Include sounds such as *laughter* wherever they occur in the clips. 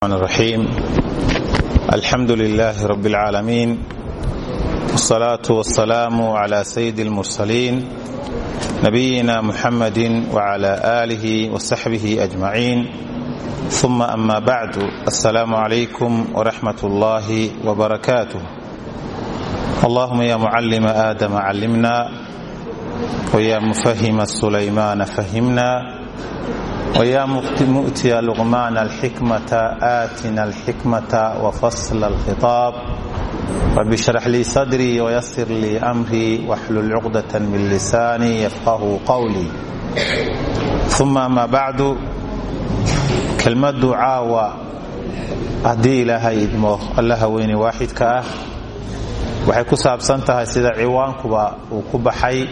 الرحمن الرحيم الحمد لله رب العالمين والصلاة والسلام على سيد المرسلين نبينا محمد وعلى آله وصحبه أجمعين ثم أما بعد السلام عليكم ورحمة الله وبركاته اللهم يا معلم آدم علمنا ويا مفهم سليمان فهمنا ويا مؤتي لقمان الحكمة آتنا الحكمة وفصل الخطاب رب اشرح لي صدري ويسر لي أمري واحلل عقدة من لساني يفقه قولي ثم ما بعد kelmaddu caawa haddii ilaahay idmo allaha weyne waaxidka ah waxay ku saabsan tahay sida ciwaankuba uu ku baxay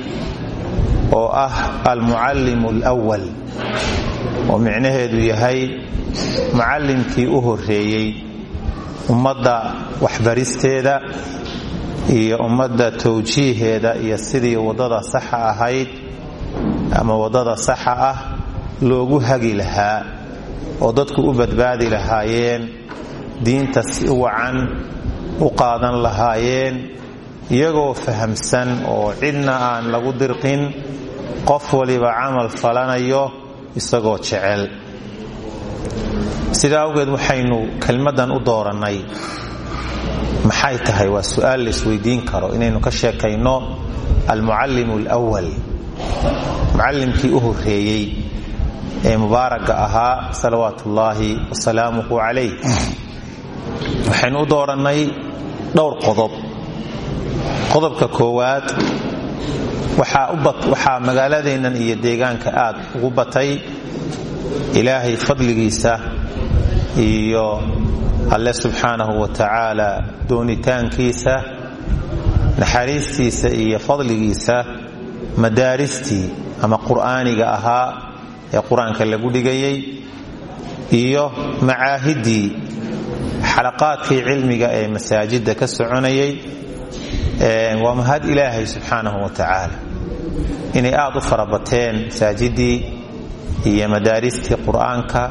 oo ah almucallimu alwal oo micnaheedu yahay mucallimkii u horreeyey ummadda waxbaristeeda iyo ummadda tawjiiheeda iyo sidii waddada saxa ahayd ama waddada saxa ah loogu hagi lahaa oo dadku u badbaadi lahaayeen diinta si wacan u qaadan lahaayeen iyagoo fahamsan oo cidna aan lagu dirqin qof waliba camal falanayo isagoo jecel. Sidaa awgeed waxaynu kelmaddan u doorannay maxay tahay waa su'aal la isweydiin karo inaynu ka sheekayno almucallimu alwal mucallimkii u horreeyey ee mubaaraga ahaa salawaat ullaahi wasalaamuhu calayh. Waxaynu u doorannay dhowr qodob. Qodobka koowaad waxaa magaaladeennan iyo deegaanka aad ugu batay ilaahay fadligiisa iyo alle subxaanahu wa tacaala doonitaankiisa naxariistiisa iyo fadligiisa madaaristii ama qur'aaniga ahaa ee qur'aanka lagu dhigayay iyo macaahiddii xalaqaadkii cilmiga ee masaajidda ka soconayay waa mahad ilaahay subxaanahu wa tacaala inay aad u farabateen masaajidii iyo madaaristii qur'aanka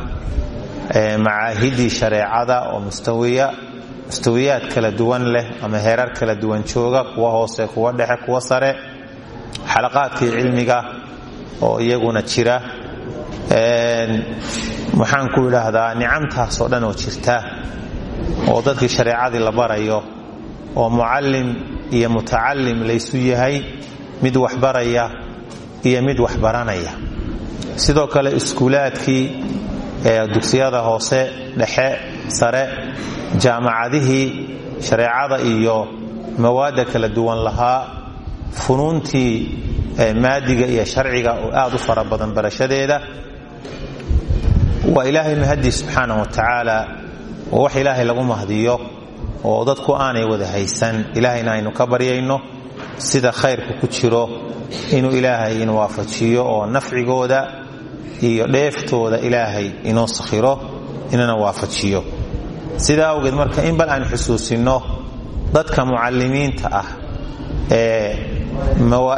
macaahiddii shareecada oo mustawiyaad kala duwan leh ama heerar kala duwan jooga kuwa hoose kuwa dhexe kuwa sare xalaqaadkii cilmiga oo iyaguna jira. Waxaan ku idhaahdaa nicamtaas oo dhan oo jirta oo dadkii shareecadii la barayo oo mucallim iyo mutacallim laysu yahay mid waxbaraya iyo mid waxbaranaya. Sidoo kale iskuulaadkii dugsiyada hoose dhexe sare jaamacadihii shareecada iyo mawaadda kala duwan lahaa funuuntii maadiga iyo sharciga oo aad u fara badan barashadeeda waa ilaahay mahadii subxaanah wa tacaala oo wax ilaahay lagu mahdiyo oo dadku aanay wada haysan. Ilaahayna aynu ka baryayno sida khayrka ku jiro inuu ilaahay inu waafajiyo oo nafcigooda iyo dheeftooda ilaahay inoo sakhiro inana waafajiyo. Sidaa awgeed marka in bal aan xusuusinno dadka mucallimiinta ah ee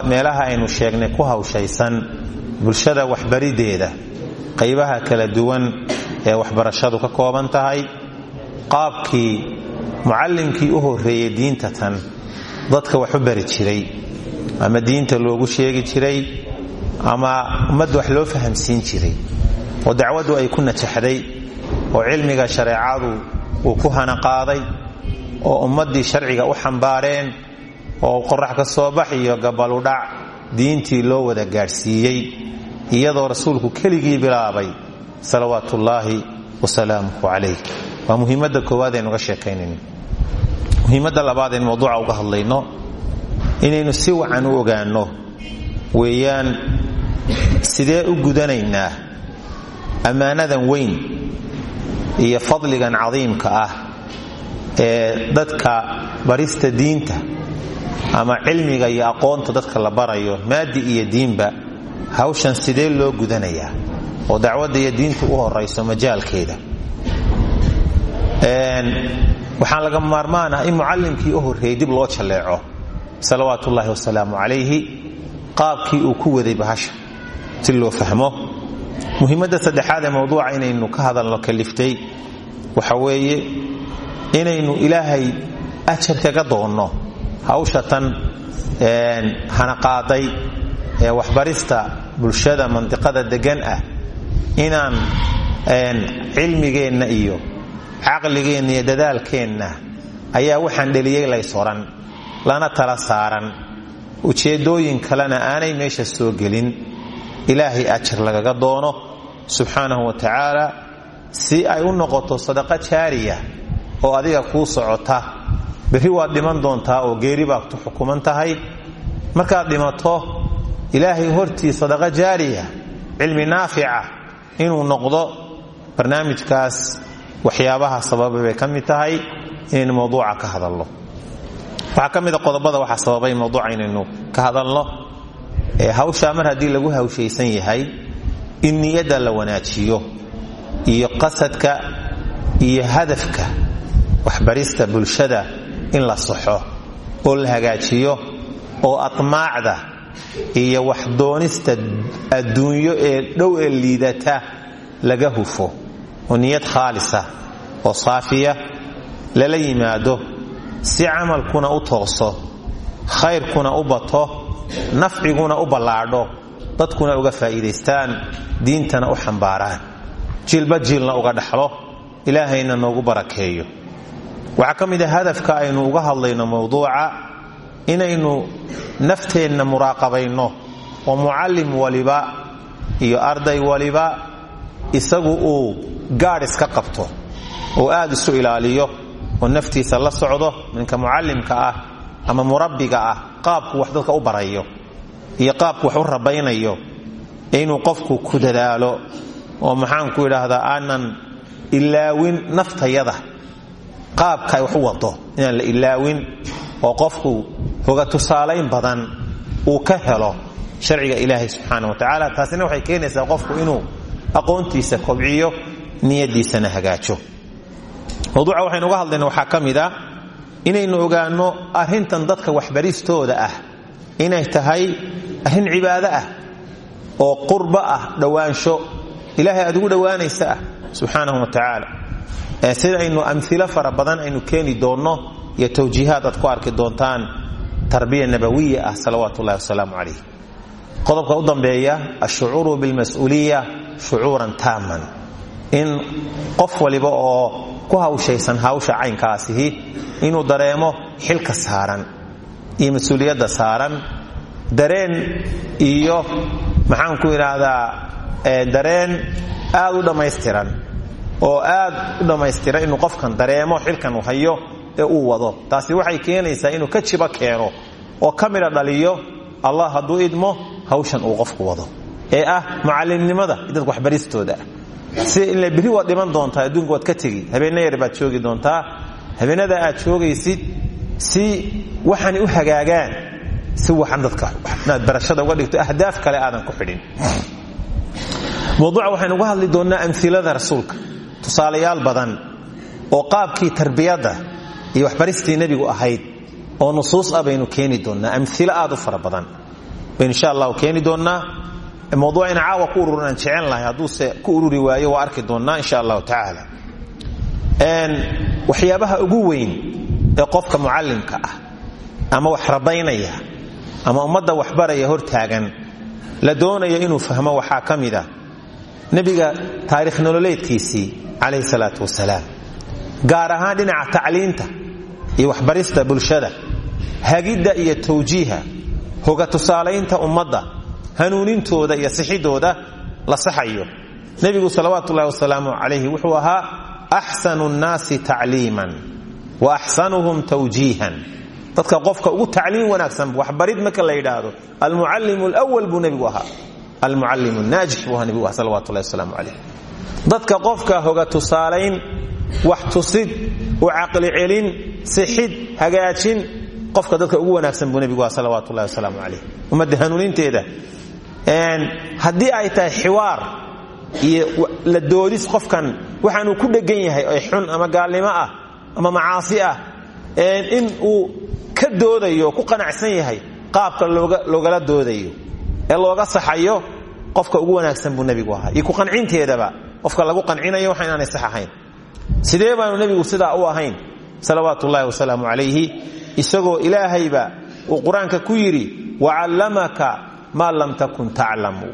meelaha aynu sheegnay ku hawshaysan bulshada waxbarideeda qaybaha kala duwan ee waxbarashadu ka kooban tahay qaabkii mucallimkii u horreeyey diinta tan dadka wax u bari jiray ama diinta loogu sheegi jiray ama ummadda wax loo fahamsiin jiray oo dacwaddu ay ku najaxday oo cilmiga shareecadu uu ku hanaqaaday oo ummaddii sharciga u xambaareen oo qorax ka soo bax iyo gabaludhac diintii loo wada gaadhsiiyey iyadoo rasuulku keligii bilaabay salawaatuullaahi wasalaamuhu calayh waa muhiimadda koowaad aynu ga sheekaynayno muhiimadda labaad aynu mawduuca uga hadlayno inaynu si wacan u ogaanno. Weeyaan sidee u gudanaynaa ammaanadan weyn iyo fadligan cadiimka ah ee dadka barista diinta ama cilmiga iyo aqoonta dadka la barayo maadi iyo diinba hawshan sidee loo gudanayaa? Oo dacwadda iyo diintu u horayso majaalkeeda waxaan laga maarmaan ah in mucallimkii u horreeyey dib loo jalleeco. Salawaat ullaahi wasalaamu calayhi. Qaabkii uu ku waday bahasha. Si loo fahmo. Muhiimadda saddexaad ee mawduuca inaynu ka hadalno kaliftay waxa weeye inaynu ilaahay ajar kaga doonno hawsha tan hanaqaaday ee waxbarista bulshada mandiqada degan ah inaan cilmigeenna iyo caqligeenna iyo dadaalkeenna ayaa waxaan dheliyey laysoran lana tala saaran. Ujeeddooyin kalena aanay meesha soo gelin. Ilaahay ajar lagaga doono subxaanahu wa tacaala si ay u noqoto sadaqa jaariya oo adiga kuu socota. Berri waad dhiman doontaa oo geeri baad ku xukuman tahay. Markaad dhimato ilaahay hortii sadaqa jaariya cilmi naafica inuu noqdo barnaamijkaas waxyaabaha sababay bay tahay inaynu mawduuca ka hadalno. Waxaa ka qodobada waxaa sababay mawduuca inaynu ka hadalno. Hawshaa mar haddii lagu hawshaysan yahay in niyadda la wanaajiyo iyo qasadka iyo hadafka waxbarista bulshada in la saxo oo la hagaajiyo oo atmaacda iyo waxdoonista adduunyo ee dhow ee liidata laga hufo oo niyad khaalisa oo saafiya lala yimaado si camalkuna u tooso khayrkuna u bato nafciguna u ballaadho dadkuna uga faa'iidaystaan diintana u xambaaraan. Jiilba jiilna uga dhaxlo ilaahayna noogu barakeeyo. Waxaa ka mid a hadafka aynu uga hadlayno mawduuca inaynu nafteenna muraaqabayno oo mucallim waliba iyo arday waliba isagu uu gaadh iska qabto oo aad isu ilaaliyo oo naftiisa la socdo ninka mucallimka ah ama murabbiga ah qaabku wax dadka u barayo iyo qaabku wax u rabaynayo inuu qofku ku dadaalo oo maxaanku idhaahdaa aanan ilaawin naftayada. Qaabka ay wax u wado inaan la ilaawin oo qofku hoga tusaalayn badan uu ka helo sharciga ilaahay subxaana wa tacaala taasina waxay keenaysaa qofku inuu aqoontiisa kobciyo niyadiisana hagaajo. Mawduuca waxaynu uga hadlayna waxaa ka mid a inaynu ogaanno arrintan dadka waxbaristooda ah. Inay tahay arrin cibaado ah oo qurbo ah dhowaansho ilaahay aad ugu dhowaanaysa ah subxaanahu wa tacaala. Sida aynu amilo aynu keeni doonno iyo tawjiihaad aad ku arki doontaan tarbiya nabawiya ah salawaat ullahi wasalaamu calayh. Qodobka u dambeeya ashucuuru bilmas-uuliya shucuuran taaman in qof waliba oo ku hawshaysan hawsha caynkaasihi inuu dareemo xilka saaran iyo mas'uuliyadda saaran. Dareen iyo maxaan ku idhaahdaa dareen aad u dhammaystiran oo aad u dhammaystiran inuu qofkan dareemo xilkan uu hayo ee uu wado. Taasi waxay keenaysaa inuu ka jiba keeno oo ka midha dhaliyo allah hadduu idmo hawshan uu qofku wado. Ee ah mucallimnimada dadka waxbaristooda si ila berri waad dhiman doontaa adduunka waad ka tegi. Habeenna yar baad joogi doontaa. Habeenada aad joogaysid si waxaanay u hagaagaan si waxan dadka inaad barashada uga dhigto ahdaaf kale aadan ku xidhin. Mawduuca waxaynu uga hadli doonnaa amilada rasuulka. Tusaalayaal badan oo qaabkii tarbiyadda iyo waxbaristii nebigu ahayd oo nusuus ah baynu keeni aad u fara badan. Insha allahu keeni mawduucayna caawa ku ururin aan jecel lahay hadduuse ku ururi waayo waa arki doonnaa insha allahu tacaala. Waxyaabaha ugu weyn ee qofka mucallimka ah ama wax rabaynaya ama ummadda waxbaraya hortaagan la doonaya inuu fahmo waxaa ka mid a nebiga taarikh nololeedkiisii calayhi salaatu wasalaam. Gaar ahaan dhinaca tacliinta iyo waxbarista bulshada hagidda iyo hanuunintooda iyo sixidooda la saxayo. Nebigu salawaatu ullahi wasalaamu calayhi wuxuu ahaa axsanu nnaasi tacliiman wa axsanuhum tawjiihan. Dadka qofka ugu tacliim wanaagsan waxbarid marka la yidhaahdo almucallimu lwal buu nebigu ahaa. Almucallimu naajix buu ahaa nebigu aha salawatu ullahi wasalaamu calayh. Dadka qofka hoga tusaalayn wax tusid u caqli celin sixid hagaajin qofka dadka ugu wanaagsan buu nebigu aha salawaatu ullahi wasalaamu calayh. Ummadda hanuuninteeda. Haddii ay tahay xiwaar iyo la doodis qofkan waxaanuu ku dhegan yahay oy xun ama gaalnimo ah ama macaasi ah in uu ka doodayo ku qanacsan yahay qaabka loogala doodayo ee looga saxayo qofka ugu wanaagsan buu nebigu ahaa. Iyo ku qancinteedaba qofka lagu qancinayo waxa inaanay sax sidee baanu nebigu sidaa u ahayn salawaatu ullahi wasalaamu calayhi isagoo ilaahayba uu qur'aanka ku yidhi wacallamaka maa lam takun taclamu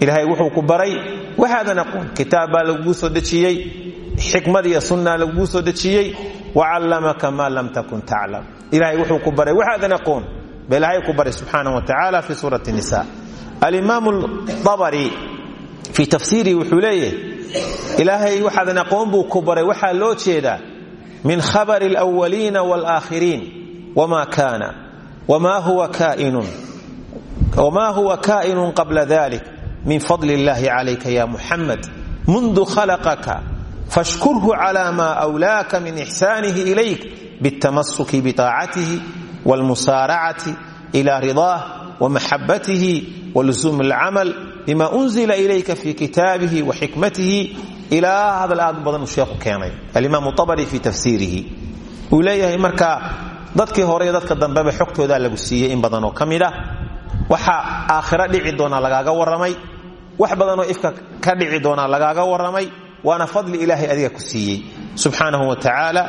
ilaahay wuxuu ku baray waxaadan aqoon kitaab baa soo dejiyey xikmad iyo sunna laguu soo dejiyey. Wacallamaka maa lam takun taclam ilahay wuxuu ku baray waxaadan aqoon ilaahay ku baray subxaana wa tacaala fi suurati nisa alimaamu dabari fii tafsiirihi wuxuu leeyahay ilaahay waxaadan aqoon buu ku baray. Waxaa loo jeedaa min khabari alwaliina waalaakhiriin wma kaana wma huwa kainun wma huwa kaa'inun qabla dalik min fadl اllahi calayka ya muxamed mundu khalaqaka fashkurhu cla ma wlaaka min ixsaanihi ilayk bاltamasuki bطaacatihi wاlmusaaracati ila ridaah wmaxabatihi walzum اlcamal bima unzila ilayka fi kitaabihi waxikmatihi ilaa hadal aad u badan uu sheekhu keenay. Alimaam abri fi tafsiirihi. Uu leeyahay marka dadkii hore iyo dadka dambeba xogtoodaa lagu siiyey in badanoo ka mid ah. Waxa aakhira dhici doonaa lagaaga warramay. Wax badanoo ifka ka dhici doonaa lagaaga warramay. Waana fadli ilaahay adiga ku siiyey. Subxaanahu wa tacaala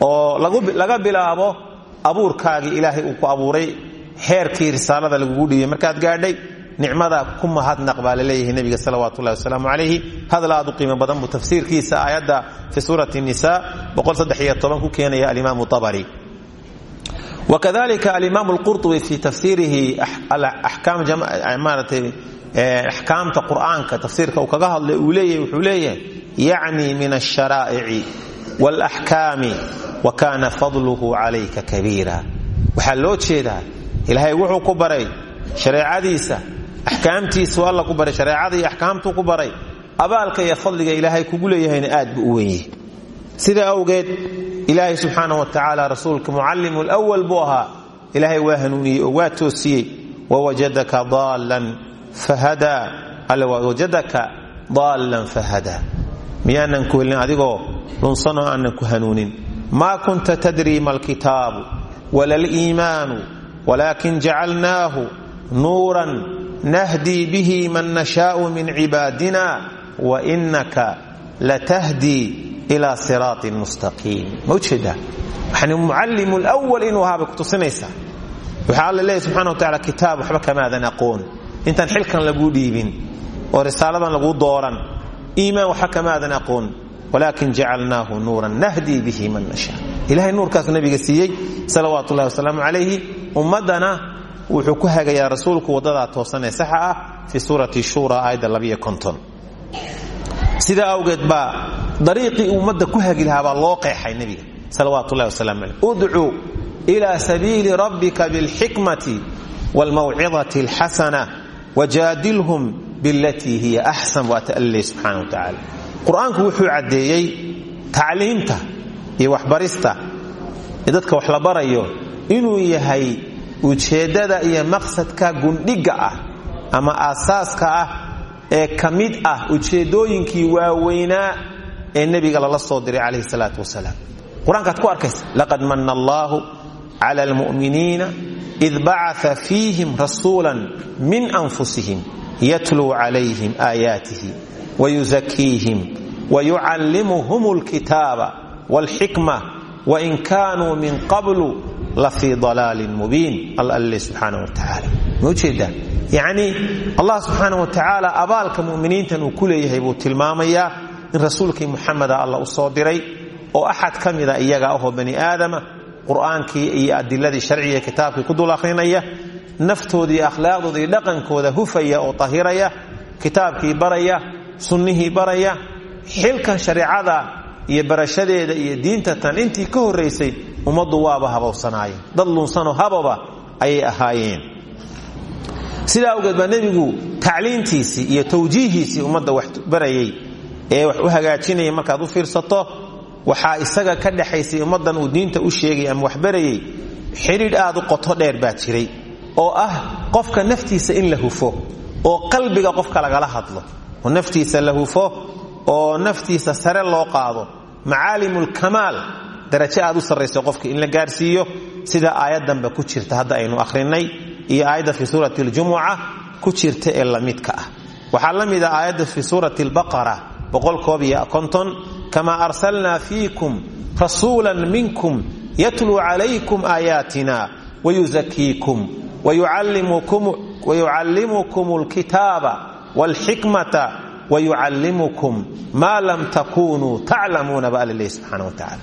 oo bilaabo abuurkaagii ilaahay uu ku risaalada lagugu dhiibay markaad gaadhay nicmada ku mahadnaq baa la leeyahay nebiga salawaat ullahi wasalaamu calayhi. Hadal aad u qiimo badan buu tafsiirkiisa aayadda fi suurati nisa ku keenaya alimaamu abari wkadalika alimaam lqurطubi fi tafsiirihi axkaamta qur'aanka tafsiirka uu kaga hadlay uu leeyahay wuxuu leeyahay yacni min alsharaa'ici wاlaxkaami wa kana fadluhu calayka kabiira. Waxaa loo jeedaa ilaahay wuxuu ku baray shareecadiisa axkaamtiisu alla ku baray shareecada iyo axkaamtuu ku baray. Abaalka iyo fadliga ilaahay kugu leeyahayna aad buu u wenyahy sida awgeed ilaahay subxaana wa tacaala rasuulka mucallimu lwal buu ahaa. Ilaahay waa hanuuniyey oo waa toosiyey. Wawajadaka daallan fahadaa alla waa wajadaka daallan fahadaa miyaanan ku helin adigoo dhunsanoo aanan ku hanuunin. Maa kunta tadrii ma alkitaabu wala liimaanu walaakin jacalnaahu nuuran nahdii bihi man nashaau min cibaadina wainaka latahdii ila siraatin mustaqiim ma u jeedaa waxani mucallimu lwal inuu ahaabay kutusinaysaa waxaa alla leeyahy subxana wa tacala kitaab waxba kamaadan aqoon intaan xilkan laguu dhiibin oo risaaladan laguu dooran iimaan waxba kamaadan aqoon walaakin jacalnaahu nuuran nahdii bihi man nashaa ilahay nuurkaas nabiga siiyey salawaat ullahi wasalaamu calayhi ummaddana wuxuu ku hagayaa rasuulku waddadaa toosan ee saxa ah fii suurati shura aayadda labiyo konton. Sidaa awgeed baa dariiqii ummadda ku hagi lahaa baa loo qeexay nebiga salawaat ullahi wasalam caleyh udcuu ila sabiili rabbika bilxikmati waalmawcidati alxasana wajaadilhum bilatii hiya axsan waa ta'alley subxana wa tacaala. Qur'aanku wuxuu caddeeyey tacliimta iyo waxbarista. Ee dadka wax la barayo inuu yahay ujeeddada iyo maqsadka gundhigga ah ama aasaaska ah ee ka mid ah ujeeddooyinkii waaweynaa ee nebiga lala soo diray calayhi salaatu wasalaam. Qur'aankaad ku arkaysa laqad manna allaahu cala almu'miniina id bacaa fiihim rasuulan min anfusihim yatluu calayhim aayaatihi wayuzakiihim wayucallimuhum alkitaaba walxikma wain kaanuu min qablu lafii dalaalin mubiin alle subxaana wa tacaala ma u jeedaa yacni allah subxaana wa tacaala abaalka mu'miniintan uu ku leeyahay buu tilmaamayaa in rasuulkii muxameda alla u soo diray oo axad ka mida iyaga ahoo bani aadama qur'aankii iyo adiladii sharciga kitaabkii ku dul akhrinaya naftoodii akhlaaqdoodii dhaqankooda hufaya oo tahiraya kitaabkii baraya sunnihii baraya xilkan shareecada iyo barashadeeda iyo diinta tan intii ka horraysay ummaddu waaba habowsanaayeen dad lunsanoo hababa ayay ahaayeen. Sidaa awgeed baa nebigu tacliintiisii iyo tawjiihiisii ummadda wax barayay ee wax u hagaajinaya markaad u fiirsato waxaa isaga ka dhexaysay ummaddan uu diinta u sheegay ama waxbarayay xidhiidh aad u qoto dheer baa jiray oo ah qofka naftiisa in la hufo oo qalbiga qofka lagala hadlo. Oo naftiisa la oo naftiisa sare loo qaado. Macaalimulkamaal darajo aad u sarrayso qofka in la gaarsiiyo. Sida aayaddanba ku jirta hadda aynu akhrinay iyo aayadda fii suurati aljumuca ku jirta ee lamidka ah. Waxaa la mida aayadda fii suurati konton. Kamaa arsalnaa fiikum rasuulan minkum yatluu calaykum aayaatina wayuzakiikum wayucallimukum alkitaaba waalxikmata wayucallimukum maa lam takunuu taclamuuna ba alla subxana wa tacala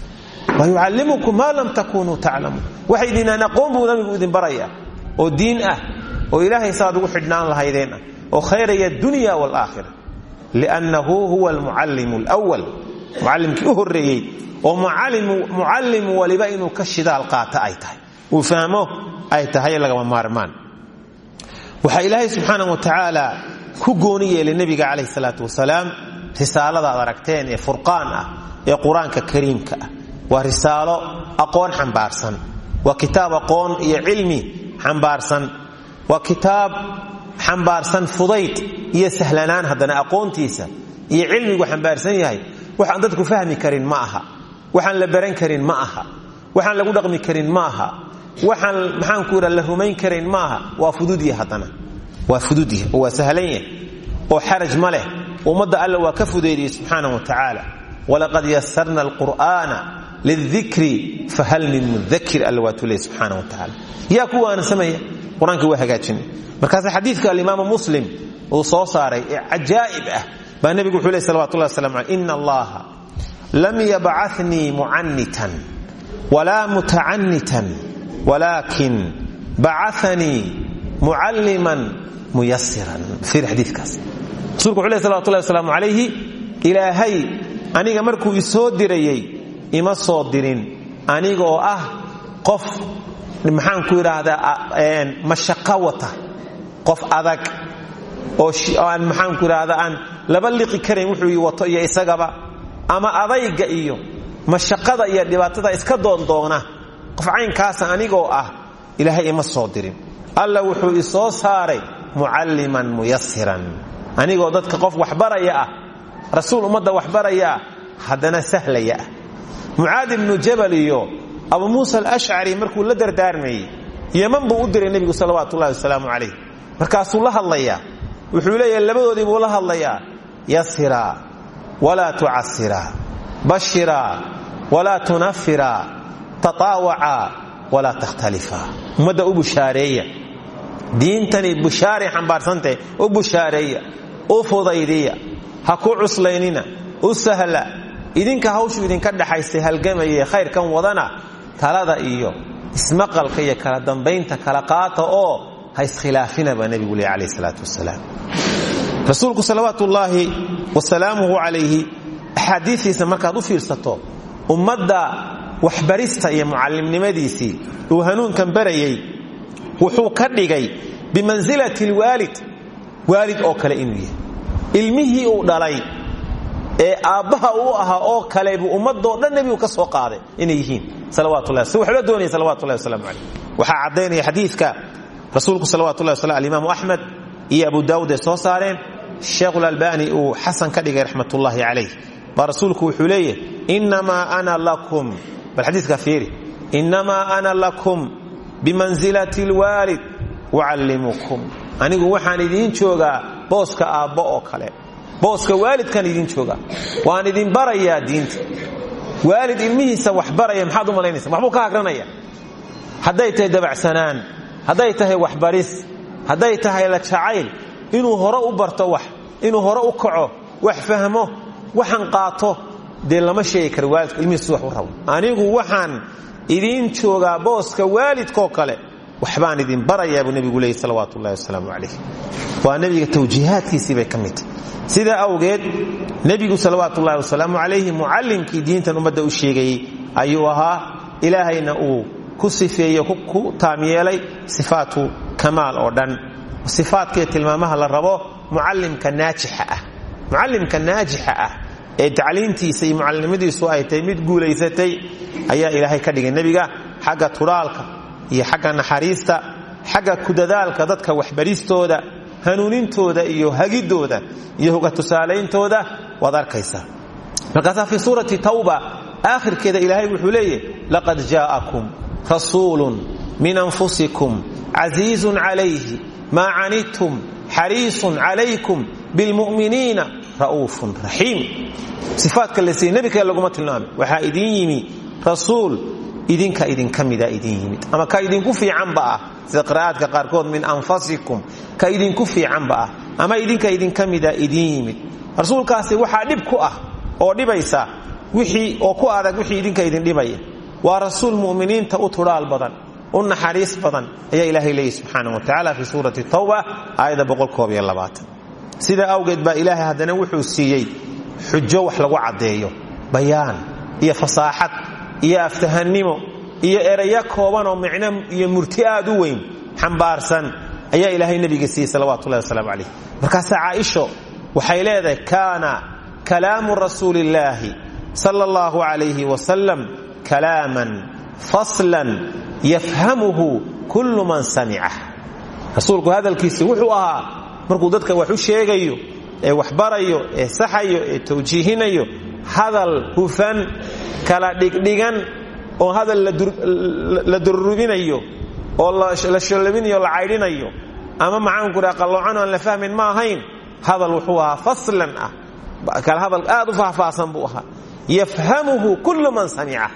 wayucallimukum maa lam takunuu taclamuun waxa idinaan aqoon buu nabigu idin baraya oo diin ah oo ilaahay saaad ugu xidhnaan lahaydeen ah oo khayraya dunya waalaakhira liannahu huwa almucallimu alwal mucallimkii u horreeyey oo mucallim waliba inuu ka shidaal ku gooni yeelay nebiga calayh salaatu wasalaam risaalada ad aragteen ee furqaan ah ee qur'aanka kariimka ah. Waa risaalo aqoon xambaarsan. Waa kitaab aqoon iyo cilmi xambaarsan. Waa kitaab xambaarsan fudayd iyo sahlanaan haddana aqoontiisa iyo cilmigu xambaarsan yahay. Waxaan dadku fahmi karin ma aha. Waxaan la baran karin ma aha. Waxaan lagu dhaqmi karin ma aha. Waxaan maxaanku idha la rumayn karayn ma aha. Waa fududya haddana waa fududya oo waa sahlan yah oo xaraj ma leh. Ummadda alla waa ka fudeydiyey subxaana wa tacaala. Walaqad yasarna alqur'aana lidikri fahal min mudakir alla waatuu leey subxaana wa tacaala. Yaa ku waansamaya qur'aanka waa hagaajinay markaase xadiidka alimaamu muslim uu soo saaray ee cajaa'ib ah baa nebigu wuxuu ley salawatullahi waslamu aleh ina allaha lam yabcanii mucanitan walaa mutacanitan walaakin bacanii mucalliman wuxuu ley salawatullahi wasalaamu calayhi ilaahay aniga markuu isoo dirayey ima soo dirin. Aniga oo ah qof maxaanku idhaahdaa mashaqo wata. Qof adag oo aan maxaanku idhaahda aan laba liqi karayn wuxuu wato iyo isagaba. Ama adayga iyo mashaqada iyo dhibaatada iska doondoona. Qof caynkaasa anigoo ah ilaahay ima soo dirin. Alla wuxuu isoo saaray mucalliman muyasiran. Anigoo dadka qof waxbaraya ah rasuul ummadda waxbaraya ah haddana sahlaya ah. Mucaad jabal iyo abu muusa alashcari markuu la dardaarmayey yeman buu u diray nebigu salawaatu ullahi wasalaamu calayh. Markaasuu la hadlayaa wuxuu leeyahay labadoodii buu la hadlayaa yasiraa walaa tucasiraa bashiraa walaa tunafiraa tataawacaa walaa takhtalifaa ummadda u bushaareeya diintani bushaaray xambaarsantahe u bushaareeya u fudaydiya ha ku cuslaynina u sahla idinka hawshu idinka dhaxaysay halgamaya khayrkan wadana talada iyo ismaqalka iyo kala dambaynta kala qaata oo ha iskhilaafina baa nebigu leh calayh salaatu wasalaam rasuulku salawaatu ullaahi wasalaamuhu calayhi axaadiistiisa markaad u fiirsato ummadda waxbarista iyo mucallimnimadiisii uu hanuunkan barayay wuxuu ka dhigay bimansilati lwaalid waalid oo kale inuu yahay. Ilmihii uu dhalay ee aabbaha uu ahaa oo kale buu ummadoo dhan nebigu ka soo qaaday inay yihiin. Salawatulahi si waxla doonaya salawatullahi wasalaamu calayh. Waxaa caddaynaya xadiidka rasuulku salawatullahi waslam alimaamu axmed iyo abu daawud ay soo saareen. Sheekhulalbani uu xasan ka dhigay raxmatullaahi calayh. Baa rasuulku wuxuu leeyahy innamaa ana lakum bal xadiiska fiiri innamaa ana lakum bimansilati lwaalid ucallimukum anigu waxaan idiin joogaa booska aabbo oo kale. Booska waalidkan idiin joogaa. Waan idin barayaa diinta. Waalid ilmihiisa wax baraya maxaad u malaynaysa waxbuu ka hagranaya hadday tahay dabacsanaan hadday tahay waxbaris hadday tahay la jacayl inuu hore u barto wax inuu hore u kaco wax fahmo waxaan qaato dee lama sheegi karo waalidku ilmihiisu wax u rabo. Anigu waxaan idiin joogaa booska waalidkoo kale. waxbaan idin barayaa buu nebigu leeyay salawaatu wasalaamu calayh waa nebiga tawjiihaadkiisii bay ka mid tahy awgeed nebigu salawaatu wasalaamu calayhi mucallimkii diintan ummadda u sheegayey ayuu ahaa ilaahayna uu ku sifeeye ku taam yeelay kamaal oo dhan. sifaadkaiyo tilmaamaha la rabo mucallimka naajixa ah. mucallimka naajixa ah ee tacliintiisa iyo mucallimadiisu ay tahay mid guulaysatay ayaa ilaahay ka dhigay nebiga xagga tudhaalka iyo xagga naxariista xagga kudadaalka dadka waxbaristooda hanuunintooda iyo hagidooda iyo hoga tusaalayntooda waad arkaysaa. Markaasaa fii suurati tawba aakhirkeeda ilaahay wuxuu leeyahy laqad jaa'akum rasuulun min anfusikum casiizun calayhi maa canidtum xariisun calaykum bilmu'miniina ra'uufun raxiim. Sifaadka la siiyey nebi kale laguma tilmaamay waxaa idiin yimi rasuul idinka idinka mida idin yimid. Ama ka idinku fiicanba ah? Sida qira'aadka qaarkood min anfasikum. Ka idinku fiicanba ah? Ama idinka idinka mida idin yimid? Rasuulkaasi waxaa dhib ku ah oo dhibaysa wixii oo ku adag wixii idinka idin dhibaya. Waa rasuul mu'miniinta u tudhaal badan u naxariis badan ayaa ilaahay leeyahy subxaana wa tacaala fii suurati tawba aayadda sida awgeed baa ilaahay haddana wuxuu siiyey xujo wax lagu caddeeyo bayaan iyo fasaaxad iyo aftahannimo iyo erayo kooban oo micno iyo murti aad u weyn xambaarsan ayaa ilaahay nebiga siiyey salawatullahi wasalaamu calayh. Markaasaa caaisho waxay leedahay kaana kalaamu rasuulillaahi sala allahu calayhi kalaaman faslan yafhamuhu kullu man samicah rasuulku hadalkiisi wuxuu ahaa markuu dadka wax u sheegayo ee wax barayo ee saxayo ee tawjiihinayo hadal hufan kala dhigdhigan oo hadal la durrubinayo oo la sholobinayo la caydhinayo ama maxaanku raa qalloocan aan la fahmin ma ahayn hadal wuxuu ahaa faslan ah. Kala hadal aad u faahfaahsan buu ahaa. Yafhamuhu kullu man samica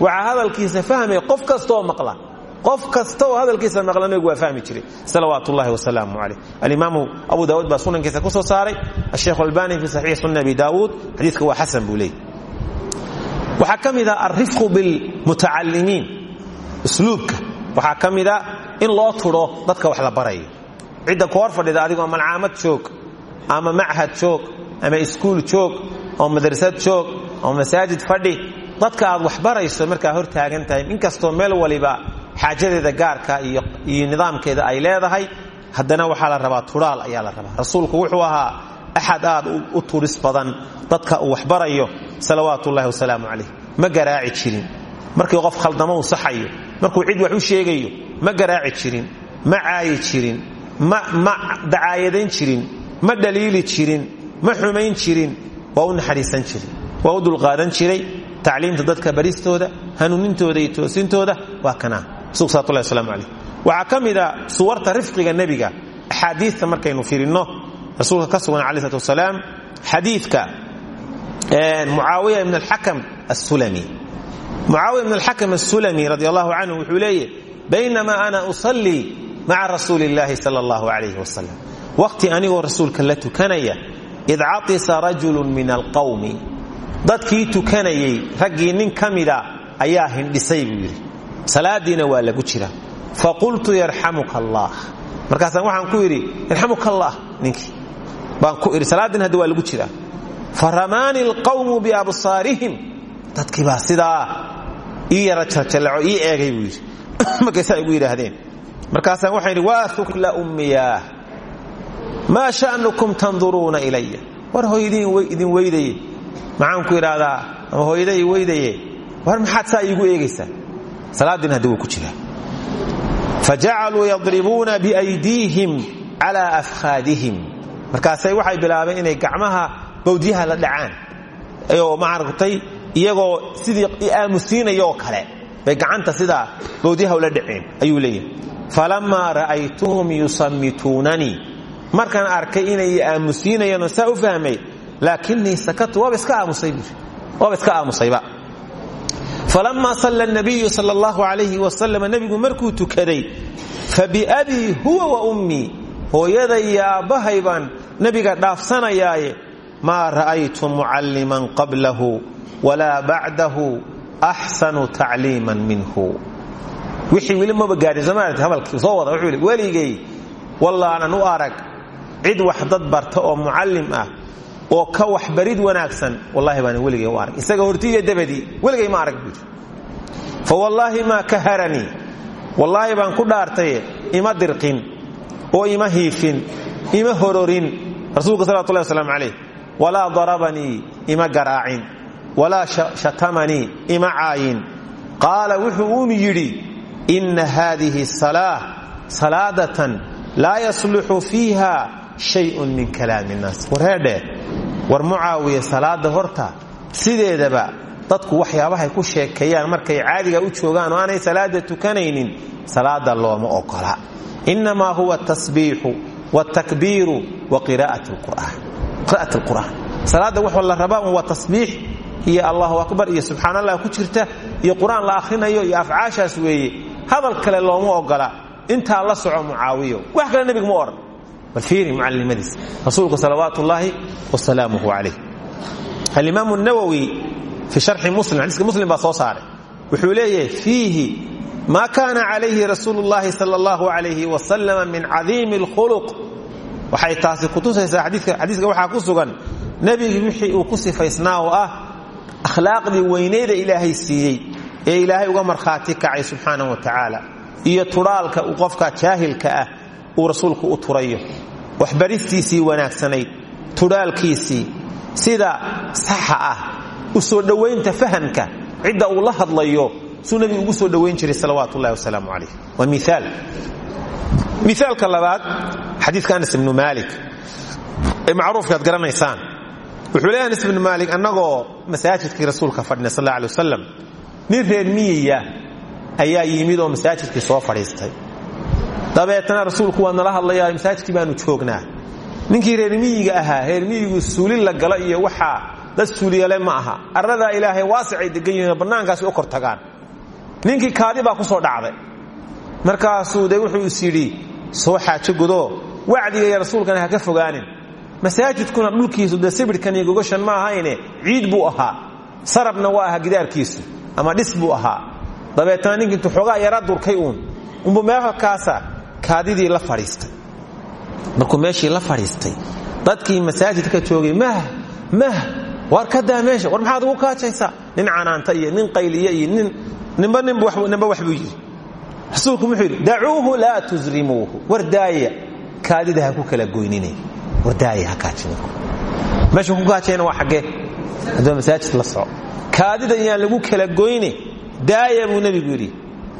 waxaa hadalkiisa fahmaya qof kastaoo maqla qof kasta oo hadalkiisa maqla nabigu waa fahmi jiray salawaat ullahi wasalaamu calayh. Alimaamu abu daawuud baa sunankiisa ku soo saaray asheikh albani fi saxiix sunan abi daawuud xadiidka waa xasan buu leeyay waxaa ka mid a alrifqu bilmutacalimiin usluubka. Waxaa ka mid a in loo tudho dadka wax la barayo. Cidda ku hor fadhida adigoo malcaamad joog ama machad joog ama iskuul joog oo madrasad joog oo masaajid fadhi dadka aad wax barayso markaa hor taagan tahay inkastoo meel waliba xaajadeeda gaarka iyo nidaamkeeda ay leedahay haddana waxaa la rabaa tudhaal ayaa la rabaa. Rasuulku wuxuu ahaa axad aad u turis badan dadka uu waxbarayo salawaat ullahi wasalaamu calayh. Ma garaaci jirin. Markii qof khaldamo uu saxayo markuu cid wax u sheegayo ma garaaci jirin ma caayi jirin ma dacaayadayn jirin ma dhaliili jirin ma xumayn jirin. Waa u naxariisan jirin waa u dulqaadan jiray. Tacliimta dadka baristooda hanuunintooda iyo toosintooda waa kanaa waxaa ka mid a suwarta rifqiga nebiga axaadiista markaynu firinno rasuulka ka sugan alai slat wasalaam xadiidka mucaawiya ibn alxakam assulami. Mucaawiya ibn alxakam assulami radi allahu canhu wuxuu leeyahy baynama ana usallii maca rasuuli illahi sala allahu calayhi wasalam waqti anigoo rasuulka la tukanaya id catisa rajulun min alqawmi. Dadkii tukanayay raggii nin ka mida ayaa hindhisay buu salaadiina waa lagu jira. Faqultu yarxamuka allah. Markaasaan waxaan ku idhi yarxamuka allah ninkii baan ku idhi salaadiina hadda waa lagu jira. Faramaani alqawmu biabsaarihim dadkii baa sidaa ii yara jarjalaco ii eegay buu yidhi. *coughs* Markaysaa igu yidhaahdeen. Markaasaan waxaan idhi waa ukla ummiyaah maa sha'nukum tanduruuna ilaya war hooyadii idin weydaye maxaan ku idhaahdaa ama hooyada i weydaye war maxaad saa iigu eegaysaa salaadiina hadda wuu ku jiraa fajacaluu yadribuuna biaydiihim cala afkhaadihim. Markaasay waxay bilaabeen inay gacmaha bawdyaha la dhacaan. Oo maaragtay iyagoo sidii aamusiinaya oo kale. Bay gacanta sidaa bawdyaha ula dhaceen ayuu leeyahay. Falammaa ra'aytuhum yusammituunanii markaan arkay inay aamusiinayaanoo saa u fahmay laakinii sakatu waaba iska aamusayba falama salla nabiyu sal allahu alayhi wasalam nebigu markuu tukaday fabiabii huwa wa ummii hooyaday iyo aabbahay baan nebiga dhaafsanayaaye maa ra'aytu mucalliman qablahu walaa bacdahu axsanu tacliiman minhu wixii weli maba gaadhin somaarta hadalkii soo wada weligay wallaanan u arag cid wax dad barta oo mucallim ah oo ka waxbarid wanaagsan wallahi baan weligay u arag. Isaga hortii iyo dabadii weligay ma arag fa wallaahi maa kaharanii wallaahi baan ku dhaartaye ima dirqin oo ima hiifin ima hororin. Rasuulka salawatullahi waslamu calayh walaa darabanii ima garaacin. Walaa shatamanii ima caayin. Qaala wuxuu uun yidhi inna haadihi salaa salaadatan laa yasluxu fiiha shayun min kalaami nnaas. Wareedhe war mucaawiya salaada horta? Sideedaba dadku waxyaabahay ku sheekeeyaan markay caadiga u joogaan oo aanay salaada tukanaynin salaada looma ogola. Innamaa huwa tasbiixu wاtakbiiru wa qira'at اlqur'aan salaadda waxaa la rabaa un waa tasbiix allahu akbar iyo subxaan ku jirta iyo qur'aan la akhrinayo iyo afcaashaas weeye. Hadal kale looma ogola. Intaa la soco mucaawiyo wax kale nebigu ma odhan bal fiiri mucallimadiisa rasuulku salawaat ullaahi wasalaamuhu calayh alimaamu nawowi fi sharxi muslim xadiiska muslim baa soo saaray. Wuxuu leeyahay fiihi ma kaana calayhi rasuulu llahi sal allahu alayhi wasalam min cadiimi alkhuluq. Waxay taasi kutusaysaa xadiiska waxaa ku sugan nebigi wixii uu ku sifaysnaa oo ah akhlaaqdii weyneyda ilaahay siiyey ee ilaahay uga markhaati kacay subxaanah wa tacaala iyo tudhaalka qofka jaahilka ah uu rasuulku u turayo. Waxbaristiisii wanaagsanayd tudhaalkiisii sida saxa ah u soo dhowaynta fahamka cidda uu la hadlayo suu nebigu ugu soo dhowayn jiray salawaat ullahi wasalaamu calayh waa miaal miaalka labaad xadiidka anas ibnu maalik. Ee macruufkaad garanaysaan. Wuxuu leeya anas ibnu maalik annagoo masaajidkii rasuulka fadhina sal alla alay wasalam nin reer miyiya ayaa yimid oo masaajidkii soo fadhiistay dabeetana rasuulku waa nala hadlayaa masaajidkii baanu joognaa. Ninkii reer miyiga ahaa reer miyigu suuli la gala iyo waxaa dad suuliyale ma aha. Arradaa ilaahay waasicay degan yihiinoo bannaankaasi u kor tagaan. Ninkii kaadi baa ku soo dhacday. Markaasuu de wuxuu is soo xaajo gudoo wacdiga iyo rasuulkana ka fogaanin. Masaajidkuna dhulkiisu dee sibidhkan iyo gogashan ma ahayne ciid buu ahaa. Sarabna waa aha gidaarkiisu ama dhis buu ahaa. Dabeetana ninkii intuu xoogaa durkay uun. Unbuu meelkaasa kaadidii la fadhiistay. Markuu meeshii la fadhiistay dadkii masaajidka joogay mah mah waar ka daa meesha? War maxaad ugu kaajaysaa? Nin canaanta iyo nin qayliye iyo nin nimba nimba wax buu yidhi. Rasuulku wuxuu yidhi dacuuhu laa tusrimuuhu war daaya kaadida ha ku kala goyninay war daaya ha kaajina meesha ku kaajayna waa xaggee. Haddaba masaajid la soco kaadida yaan lagu kala goyne. Daaya buu nebigu yidhi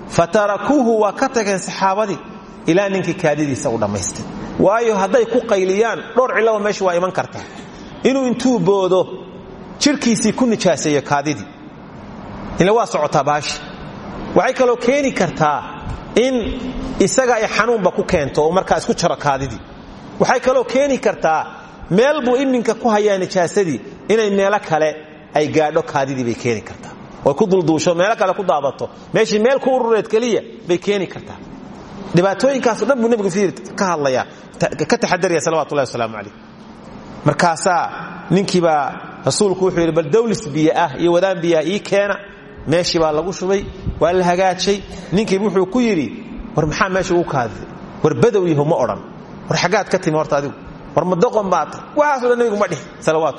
fatarakuuhu waa ka tageen saxaabadii ilaa ninkii kaadidiisa u dhammaystay. Waayo hadday ku qayliyaan dhowr cillaba meesha waa iman kartaa. Inuu intuu boodo jirkiisii ku nijaaseeyo kaadidii ila waa socotaa baashi. Waxay kaloo keeni kartaa in isaga ay xanuunba ku keento oo isku jaro kaadidii waxay kaloo keeni kartaa meel buu iminka ku hayaa nijaasadii inay meelo kale ay gaadho kaadidii bay keeni kartaa. Oy ku dulduusho meelo kale ku daadato meeshii meel ku urureed keliya bay keeni kartaa dhibaatooyinkaaso dhan buu nebigu ka hadlaya ka taxadaraya salawatullahi wasalaamu calayh. Markaasaa ninkiibaa rasuulku wuxuu yidhi bal dawlis biyo ah iyo wadaan biyaah ii keena meeshii baa lagu shubay waa la hagaajay. Ninkiiba wuxuu ku yidhi war maxaa meesha ugu kaadiday war badow yahu ma war xaggaad ka timi horta adigu. War ma doqon baa tahay waxaaso dhan nebigu ma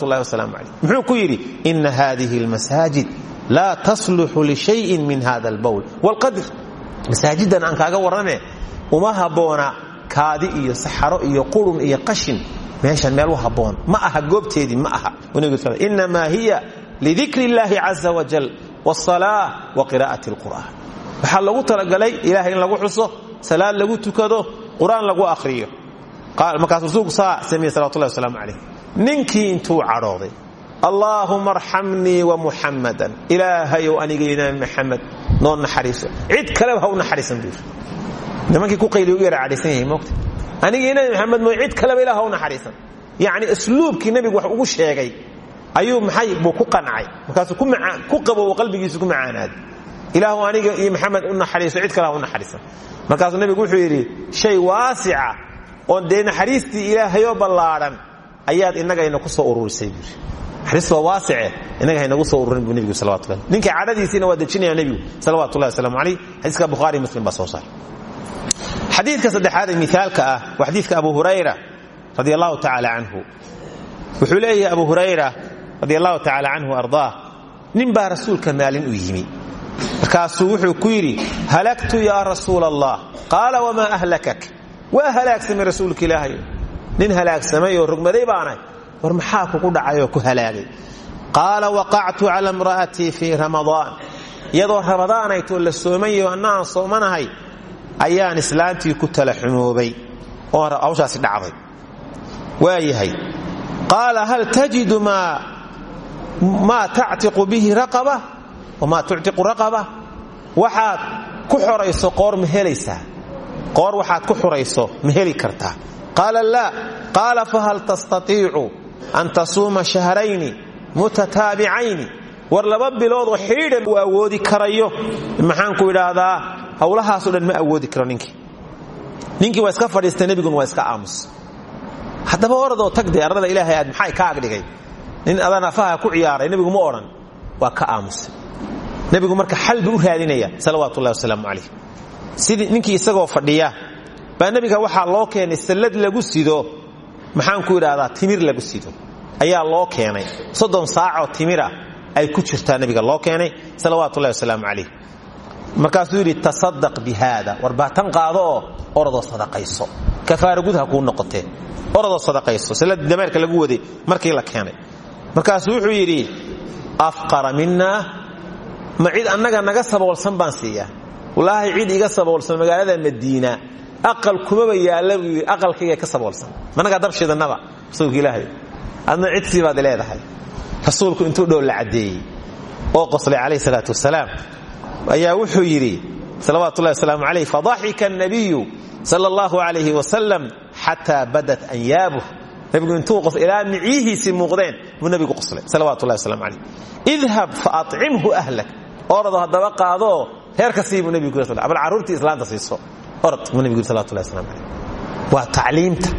ullahi wasalaamu calayh. Muxuu ku yidhi ina hadihi almasaajid laa tasluxu lishayin min hada albowl waalqadr masaajidan aan kaaga warrame uma habboona kaadi iyo saxaro iyo qurun iyo qashin meeshan meel u habboon ma aha goobteedii ma aha. Inamaa hiya lidikri illaahi caza wajal wاsalaa wa qiraa'ati اlqur'aan waxaa lagu talagalay ilahay in lagu xuso salaad lagu tukado qur'aan lagu akhriyo. Markaas rasuulku saa sameeye salawatullahi wasalaamu calayh. Ninkii intuu cadhooday allaahuma arxamnii wamuxammadan ilaahayow aniga nabi maxamed noo naxariiso. Cid kaleba ha u naxariisan nimankii ku qayliy u yara cadhaysan yahay moogta? Aniga iyo nabi maxamed mooy cid kaleba ilah ha u naxariisan yacni usluubkii nebigu wax ugu sheegay ayuu maxay buu ku qancay markaasuu ku qabow qalbigiisu ku macaanaaday ilaahu aniga iyo maxamed u naxariiso cid kale ha u naxariisan markaasuu nebigu wuxuu yidhi shay waasica oon dee naxariistii ilaahayoo ballaadhan ayaad innagayna ku soo ururisay buuri naxariist waa waasice innaga haynagu soo ururin buu nebigu salawatullah ninka cadhadiisiina waa dejinaya nebigu salawatullahi wasalaamu calayh xadiiska bukhaari muslim baa soo saaray xadiidka saddexaad ee miaalka ah waa xadiidka abu hurayra radi allahu tacaala canhu wuxuu leeyahay abu hurayra radi allahu tacaala canhu ardaah. Nin baa rasuulka maalin u yimi. Markaasuu wuxuu ku yidhi halagtu yaa rasuula allah qaala wamaa ahlakak? Waa halaagsamay rasuulka ilaahay. Nin halaagsamay oo rogmaday baanahay. War maxaa kugu dhacay oo ku halaagay qaala waqactu cala imra'atii fii ramadaan. Iyadoo ramadaanaytoo la soomayo anna aan soomanahay ayaan islaantii ku tala xumoobay. Oo hawshaasi dhacday. Waayahay qaala hal tajidu maa tactiqu bihi raqaba? Wamaa tuctiqu raqaba? Waxaad ku xorayso qoor ma qoor waxaad ku xurayso ma heli kartaa. Qaala laa. Qaala fahal tastaiicu an tasuuma shahrayni mutataabicayni war laba bilood oo xidhiidhan uu awoodi karayo. Maxaanku idhaahdaa howlahaasoo dhan ma awoodi karo ninkii ninkii waa iska fadhiistay nebiguna waa iska aamus. Haddaba oradoo tagde ardada ilaahay aad maxay ka agdhigay nin adaan afaha ku ciyaaray nebigu ma odhan waa ka aamusay nebigu marka xal u raadinaya salawaatu ullahi wasalaamu calayh. Sidii ninkii isagoo fadhiya baa nebiga waxaa loo keenay sallad lagu sido. Maxaanku idhaahdaa timir lagu sido. Ayaa loo keenay. Soddon saacoo timira ay ku jirtaa nebiga loo keenay salawaatu ullahi wasalaamu calayh. Markaasuu yidhi tasadaq bi haada war baa tan qaado oo orodoo sadaqayso. Kafaara gud ha kuu noqotee orodoo sadaqayso. Salladii dameerka lagu waday markii la keenay. Markaasuu wuxuu yidhi afqara minaa ma cid annaga naga saboolsan baan siiyaa. Wallaahi cid iga saboolsan magaalada madiina aqal kumaba yaalla aqalkayga ka saboolsan. Managaa dabshidannaba rasuulka ilaahay. Adna cidsii baad leedahay rasuulku intuu dhow la caddeeyey oo qoslay calayh salaatu wasalaam ayaa wuxuu yidhi salawatullahi wasalaamu calayh fadaxika annabiyu sala allahu calayhi wasalam xataa badat anyaabuh nabigu intuu ilaa micyihiisii muuqdeen buu nabigu qoslay salawatullahi wasalaamu calayh idhab fa acimhu ahlak. Orado haddaba qaadoo reerka sii buu nebigu bal carruurtii islaanta siiso. Orod buu nebigu yiri salawatullahi waslamu waa tacliimta.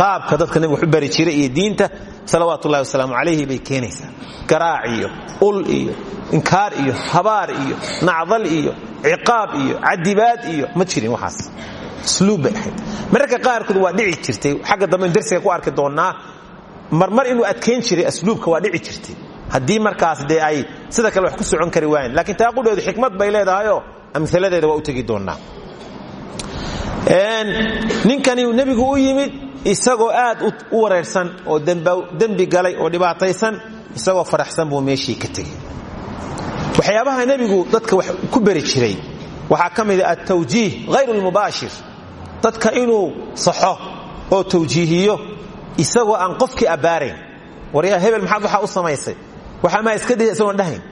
Qaabka dadka nebigu wax u bari jiray iyo diinta salawaatullahi wasalaamu calayhi bay keenaysaa. Garaac iyo ul iyo inkaar iyo habaar iyo nacdal iyo ciqaab iyo cadibaad iyo ma jirin waxaas. Usluub bay ahayd. Mararka qaarkood waa dhici jirtay. Xagga dambe darsiga ku arki doonnaa marmar inuu adkayn jiray asluubka waa dhici jirtay. Haddii markaas dee ay sida kale wax ku socon kari waayeen laakiin taaqudheedu xikmad bay leedahayoo amaladeeda waa u tegi doonnaa ninkani nebigu u yimid isagoo aad u wareersan oo dembi galay oo dhibaataysan isagoo faraxsan buu meeshii ka tegey. Waxyaabaha nebigu dadka wax ku beri jiray waxaa ka mida altawjiih hayru lmubaashir dadka inuu saxo oo tawjiihiyo isagoo aan qofkii abbaarayn. Waryaa hebel maxaad waxaa u samaysay? Waxa maa iska daya isagoon dhahayn?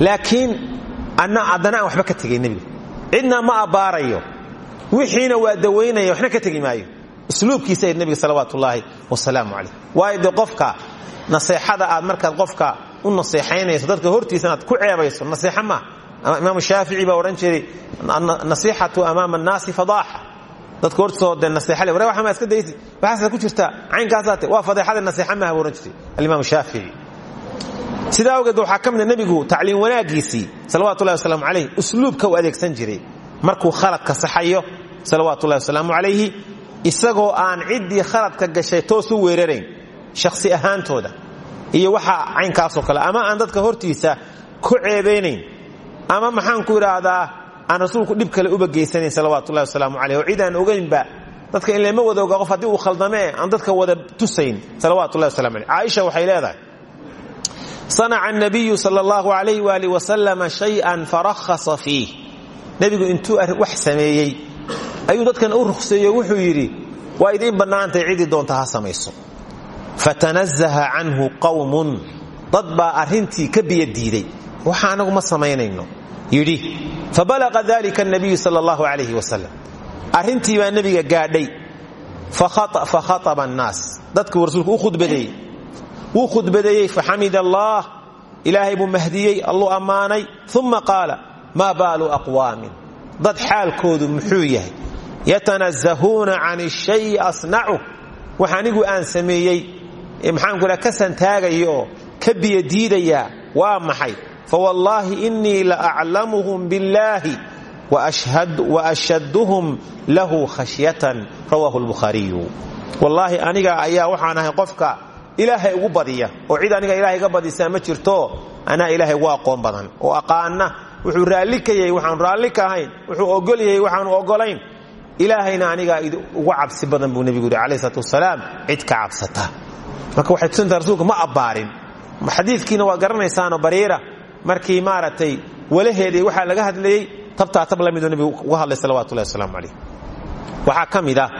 Laakiin haddana aan waxba ka tegay nebiga cidna ma abbaarayo wixiina waa dawaynaya waxna ka tegi maayo. Usluubkiisa ayd nebiga salawaat ullaahi wasalaamu calayh. Waayo dee qofka naseexada aad markaad qofka u naseexaynayso dadka hortiisa inaad ku ceebayso naseexa maa imaamu shaafici baa odhan jiray nasiixatu amaama annaasi fadaaxa. Dadka hortiisoo dee naseexa le waree waxa maa iska daysi waxaasaa ku jirtaa caynkaasaate waa fadeexada naseexa maaha buu odhan jiray alimaam shaafici. Sidaa awgeed waxaa ka mida nebigu tacliim wanaaggiisii salawatullahi wasalaamu calayh usluubka u adeegsan jiray markuu khaladka saxayo salawaatullahi wasalaamu calayhi isagoo aan ciddii khaladka gashay toos u weerarayn shakhsi ahaantooda iyo waxa caynkaasoo kale ama aan dadka hortiisa ku ceebaynayn ama maxaanku idhaahdaa aan rasuulku dhib kale uba geysanayn salawatullahi wasalaamu caleyh oo cid aan ogaynba dadka in lama wada qof haddii uu khaldamee aan dadka wada tusayn salawatullahi waslamu caleyh caaisha waxay leedahay sanaca anabiyu sala allahu alayh waali wasalama shay-an farahasa fiih. Nebigu intuu wax sameeyey ayuu dadkan u ruqseeyo wuxuu yidhi waa idiin bannaantay cidii doonta ha samayso. Fatanazaha canhu qawmun dad baa arrintii ka biyo diiday. Waxa anagu ma samaynayno. Yidhi fabalaqa dalika nabiyu sal allahu alayh wasalam arrintii baa nebiga gaadhay. Fakhaaba annaas. Dadkuu rasuulku u khudbadeeyey. Wuu khudbadeeyey faxamid allah ilaahay buu mahdiyey alluu ammaanay. Uma qaala maa baalu aqwaamin dad xaalkoodu muxuu yahay. Yatanazahuuna can shayi asnacu. Wax anigu aan sameeyey maxaanku aa ka santaagaya oo ka biyo diidayaa waa maxay? Fawallaahi inii la aclamuhum billaahi waashhaduhum lahu khashyatan. Rawaahu lbukhaariyu wallaahi aniga ayaa waxaan ahay qofka ilaahay ugu badiya oo cid aniga ilaahay ga badisaa ma jirto anaa ilaahay ugu aqoon badan oo aqaana wuxuu raalli ka yahay waxaanu raalli ka ahayn. Wuxuu ogol yahay waxaanu ogolayn ilaahayna anigaa ugu cabsi badan buu nebigu yidhi alayh salaatu wasalaam cid ka cabsata. Marka waxay tusintaha rasuulka ma abbaarin. Xadiidkiina waa garanaysaano bariira markii maaragtay walaheedii waxaa laga hadlayey tabtaa tab la miduu nebigu uga hadlay salawatullahi wasalaamu calayh waxaa ka mid ah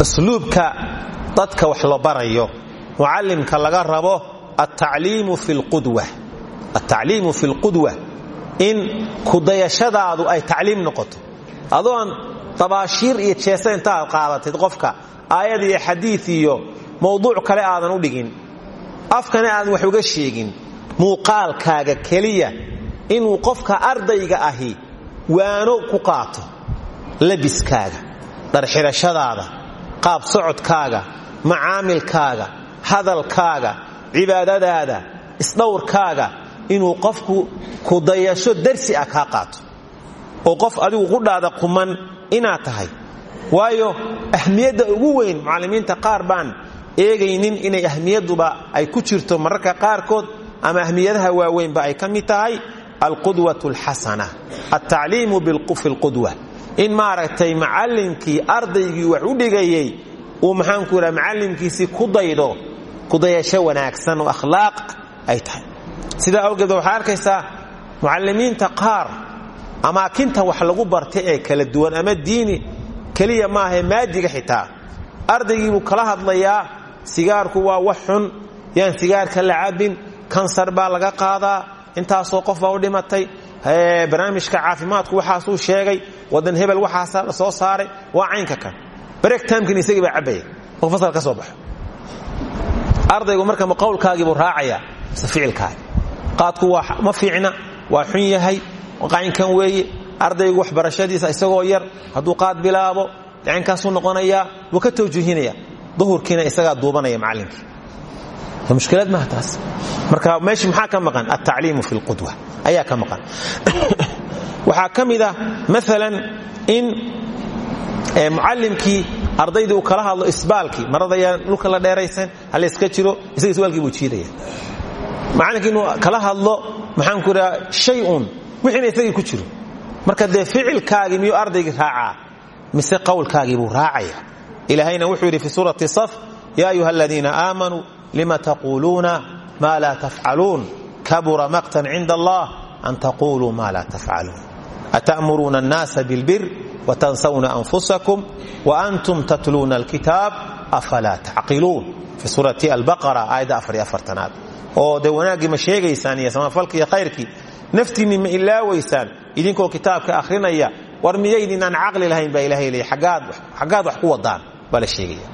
usluubka dadka wax la barayo mucallimka laga rabo altacliimu fi lqudwa in kudayashadaadu ay tacliim noqoto. Adoon tabaashiir iyo jeesa intaad qaadatid qofka aayad iyo xadiid iyo mowduuc kale aadan u dhigin afkana aad wax uga sheegin muuqaalkaaga keliya inuu qofka ardayga ahi waano ku qaato labiskaaga dharxidhashadaada qaab socodkaaga macaamilkaaga hadalkaaga cibaadadaada isdhowrkaaga inuu qofku kudayasho darsi ah kaa qaato. oo qof adigu qudhaada quman inaad tahay. waayo ahmiyadda ugu weyn mucallimiinta qaar baan eegaynin inay ahmiyaduba ay ku jirto. mararka qaarkood ama ahmiyadaha waaweynba ay ka mid tahay alqudwat alxasana altacliimu fi lqudwa in maaragtay macallimkii ardaygii wax u dhigayay uu maxaanku yidhaha macallimkiisii ku daydo kudayasho wanaagsan oo akhlaaq ay tahay sidaa awgeed waxaa arkaysaa mucallimiinta qaar amaakinta wax lagu bartay ee kala duwan ama diini keliya maahae maadiga xitaa. Ardaygiibuu kala hadlayaa sigaarku waa wax xun yaan sigaarka la cabin kansar baa laga qaadaa intaasoo qof baa u dhimatay. Barnaamijka caafimaadku waxaasuu sheegay wadan hebel waxaasaa la soo saaray waa caynka kan. Barektamkin isagii baa cabbaya. Markuu fasal ka soo baxo. Ardaygu marka ma qowlkaagiibuu raacayaa mise ficilkaagi qaadku ma fiicna waa xun yahay qaynkan weeye. Ardaygu waxbarashadiisa isagoo yar hadduu qaad bilaabo dacinkaasuu noqonayaa wuu ka tawjiihinaya. Duhurkiina isagaa duubanaya macallinkii. Mushkilaad maaha taas marka meesha maxaa ka maqan? Altacliimu fi lqudwa ayaa ka maqan. *coughs* Waxaa ka mid ah maalan in mucallimkii ardaydii uu kala hadlo isbaalkii marada ayaan dhulka la dheeraysan hala iska jiro isaga isbaalkii buu jiidaya macallinkii inuu kala hadlo maxaanku idhaha shay-un wixiina isagii ku jiro. Marka dee ficilkaagii miyuu ardaygii raacaa? Mise qowlkaagii buu raacaya? Ilaahayna wuxuu yidhi fi suurati saf ya ayuha aladiina aamanuu lima taquuluuna ma laa tafcaluun? Kabura maqtan cinda allah an taquluu ma laa tafcaluun. Ata'muruuna annaasa bilbir wtansawna anfusakum waantum tatluuna alkitaab afalaa tacqiluun? Fi suurati albaqara aayadda afar iyo afartanaad oo dee wanaaggii ma sheegaysaan iyo samafalkii iyo khayrkii. Naftiinni ma ilaawaysaan idinkoo kitaabka akhrinaya war miyaydin aan caqli lahayn baa ilahay leeyay xaggaad wax ku wadaan baa la sheegaya.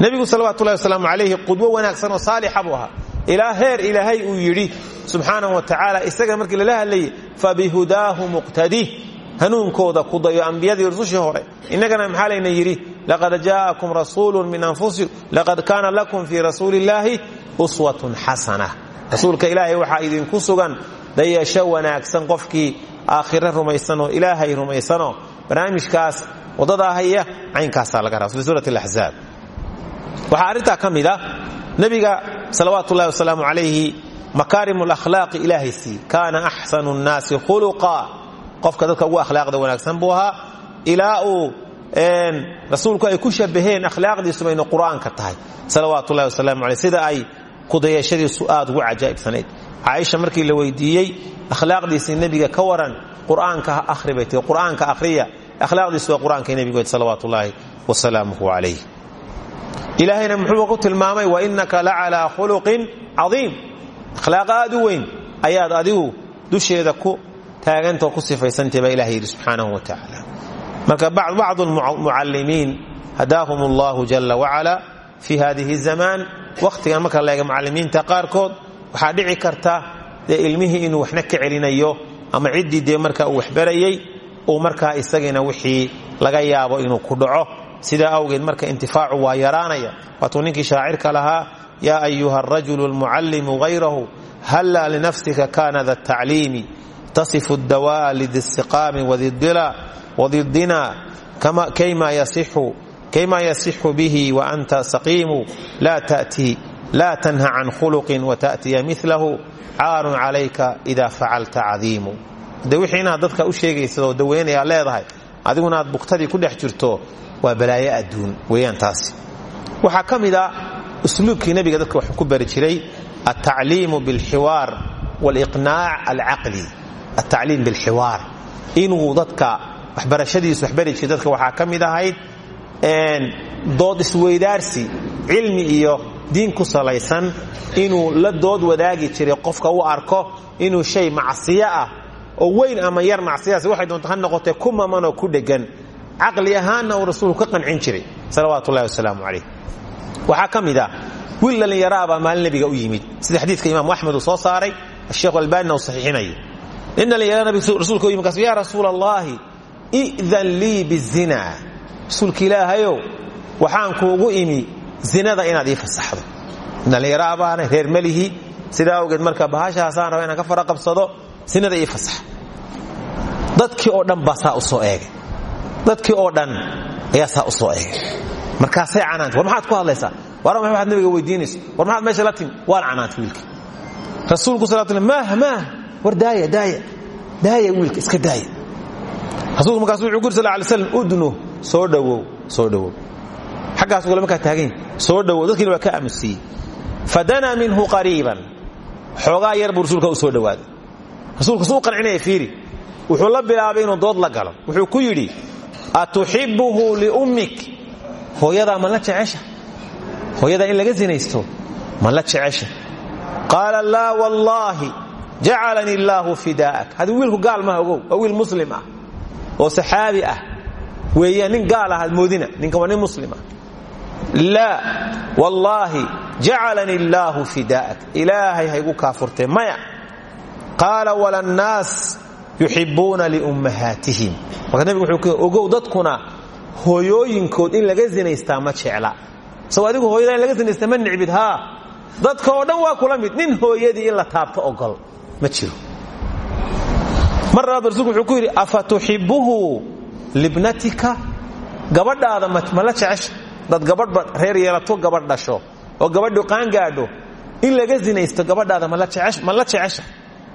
Nebigu salawatullahi wasalaamu calayhi qudwo wanaagsan oo saalixa buu ahaa. Ilaa heer ilaahay uu yidhi subxaanahu wa tacaala isaga markii lala hadlayay fabihudaahu muqtadih hanuunkooda ku dayo ambiyadii rusushii hore. Innagana maxaa layna yidhi laqad jaa'akum rasuulun min anfusikum laqad kaana lakum fii rasuuli illaahi uswatun xasana. Rasuulka ilaahay waxaa idinku sugan dayasho wanaagsan qofkii aakhire rumaysanoo ilaahay rumaysanoo. Barnaamijkaas waddadaa haya caynkaasaa laga raa fi suurat alaxzaab waxaa arrintaa ka mid ah nebiga salawaatu ullahi wasalaamu calayhi makaarim alakhlaaqi ilaahay sii kaana axsanu nnaasi khuluqa qofka dadka ugu akhlaaqda wanaagsan buu ahaa. Ilaa uu rasuulku ay ku shabaheen akhlaaqdiisuba inay qur'aanka tahay. Salawaat ullahi wasalaamu aleyh sida ay kudayashadiisu aad ugu cajaa'ibsanayd caaisha markii la weydiiyey akhlaaqdiisii nebiga ka waran qur'aanka ahri bay akhlaaqdiisu waa qur'aanka nebigoed salawaat ullaahi wasalaamuhu ilaahayna muxuu ku tilmaamay wa innaka la calaa khuluqin cadiim. Akhlaaq aad ayaad adigu dusheeda ku taagantao ku sifaysantay baa ilahay yidhi subxaanahu wa tacaala. Marka bacdu almucallimiin hadaahum allahu jala wacala fi hadihi zamaan. Wakhtigan marka laega mucallimiinta qaarkood waxaa dhici karta dee ilmihii inuu waxna ka celinayo ama ciddii dee marka uu waxbarayey uu markaa isagiina wixii laga yaabo inuu ku dhaco. Sidaa awgeed marka intifaacu waa yaraanaya. Waatuu ninkii shaacirka lahaa yaa ayuha arajulu almucallimu hayrahu halla linafsika kana da tacliimi tasifu dawaa lidisiqaami wadidina kaymaa yasixu bihi wa anta saqiimu laa tanha can khuluqin wata'tiya milahu caarun calayka idaa facalta cadiimu de wixii inaad dadka u sheegaysad oo daweynayaa leedahay adiguna aad buktadii ku dhex jirto waa balaayo adduun weeyaan taasi waxaa ka mid a usluubkii nebiga dadka waxuu ku bari jiray altacliimu bilxiwaar waliqnaac alcaqli altacliim bilxiwaar inuu dadka waxbarashadiisu waxbari jiray dadka waxaa ka mid ahayd dood isweydaarsi cilmi iyo diin ku salaysan inuu la dood wadaagi jiray qofka u arko inuu shay macsiyo ah oo weyn ama yar macsiyadaas waxay doonto ha noqotee ku mamanoo ku dhegan caqli ahaanna uu rasuulku ka qancin jiray salawaatu ullahi wasalaamu calayh waxaa ka mid ah wiil dhallinyaraabaa maalin nebiga u yimid sida xadiidka imaamu axmed uu soo saaray asheekhu albaanina uu saxiixinayo rasuulka u yimid kaas yaa rasuula allaahi i'dan lii bizina. Rasuulka ilaahayow waxaan kuugu imi zinada inaad ii fasaxdo. Dhallinyara baana reer melihi sidaa awgeed marka bahashaasaan raba inaan ka fara qabsado sinada ii fasax. Dadkii oo dhan baa saa u soo eegay. Dadkii oo dhan ayaa saa u soo eegay. Markaasay canaantay war maxaad ku hadlaysaa? War waxaad nabiga weydiinayso war maxaad meesha la timi? Waan canaantay wiilka. Rasuulku sal maah maah war daaya wiilka iska daaya rasuulku markaasu wuxuu ku yiri sal lay slam udnu soo dhowow soo dhowow xaggaas ugale markaa taagayn soo dhowow dadkiina waa ka aamusiiyey fadanaa minhu qariiban. Xoogaa yar buu rasuulka u soo dhowaaday rasuulku suu qancinaya fiiri. Wuxuu la bilaabay inuu dood la galo. Wuxuu ku yidhi atuxibuhu liummik hooyadaa ma la jecesha? Hooyadaa in laga zinaysto ma la jecesha? Qaala laa wallaahi jacalani illaahu fidaa'ak. Hadi wiilku gaal maha ogow waa wiil muslim ah oo saxaabi ah. Weeyaan nin gaal ah moodina ninkan waa nin muslim ah. Laa wallaahi jacalani illaahu fidaa'ak. Ilaahay haygu kaafurtee maya. Qaala wala nnaas yuxibuuna liummahaatihim marka nebigu wuxuu ku ogow dadkuna hooyooyinkood in laga zinaystaa ma jecla. Saw adigu hooyada in laga zinaystaa ma nicbid haa. Dadka oo dhan waa kula mid nin hooyadii in la taabto ogol ma jiro. Mar labaad rasuulku wuxuu ku yidhi afa libnatika? Gabadhaada ma la jecesha? Dad gabadhba reer yeelato gabadh dhasho oo gabadhu qaangaadho in laga zinaysto gabadhaada ma la jecesha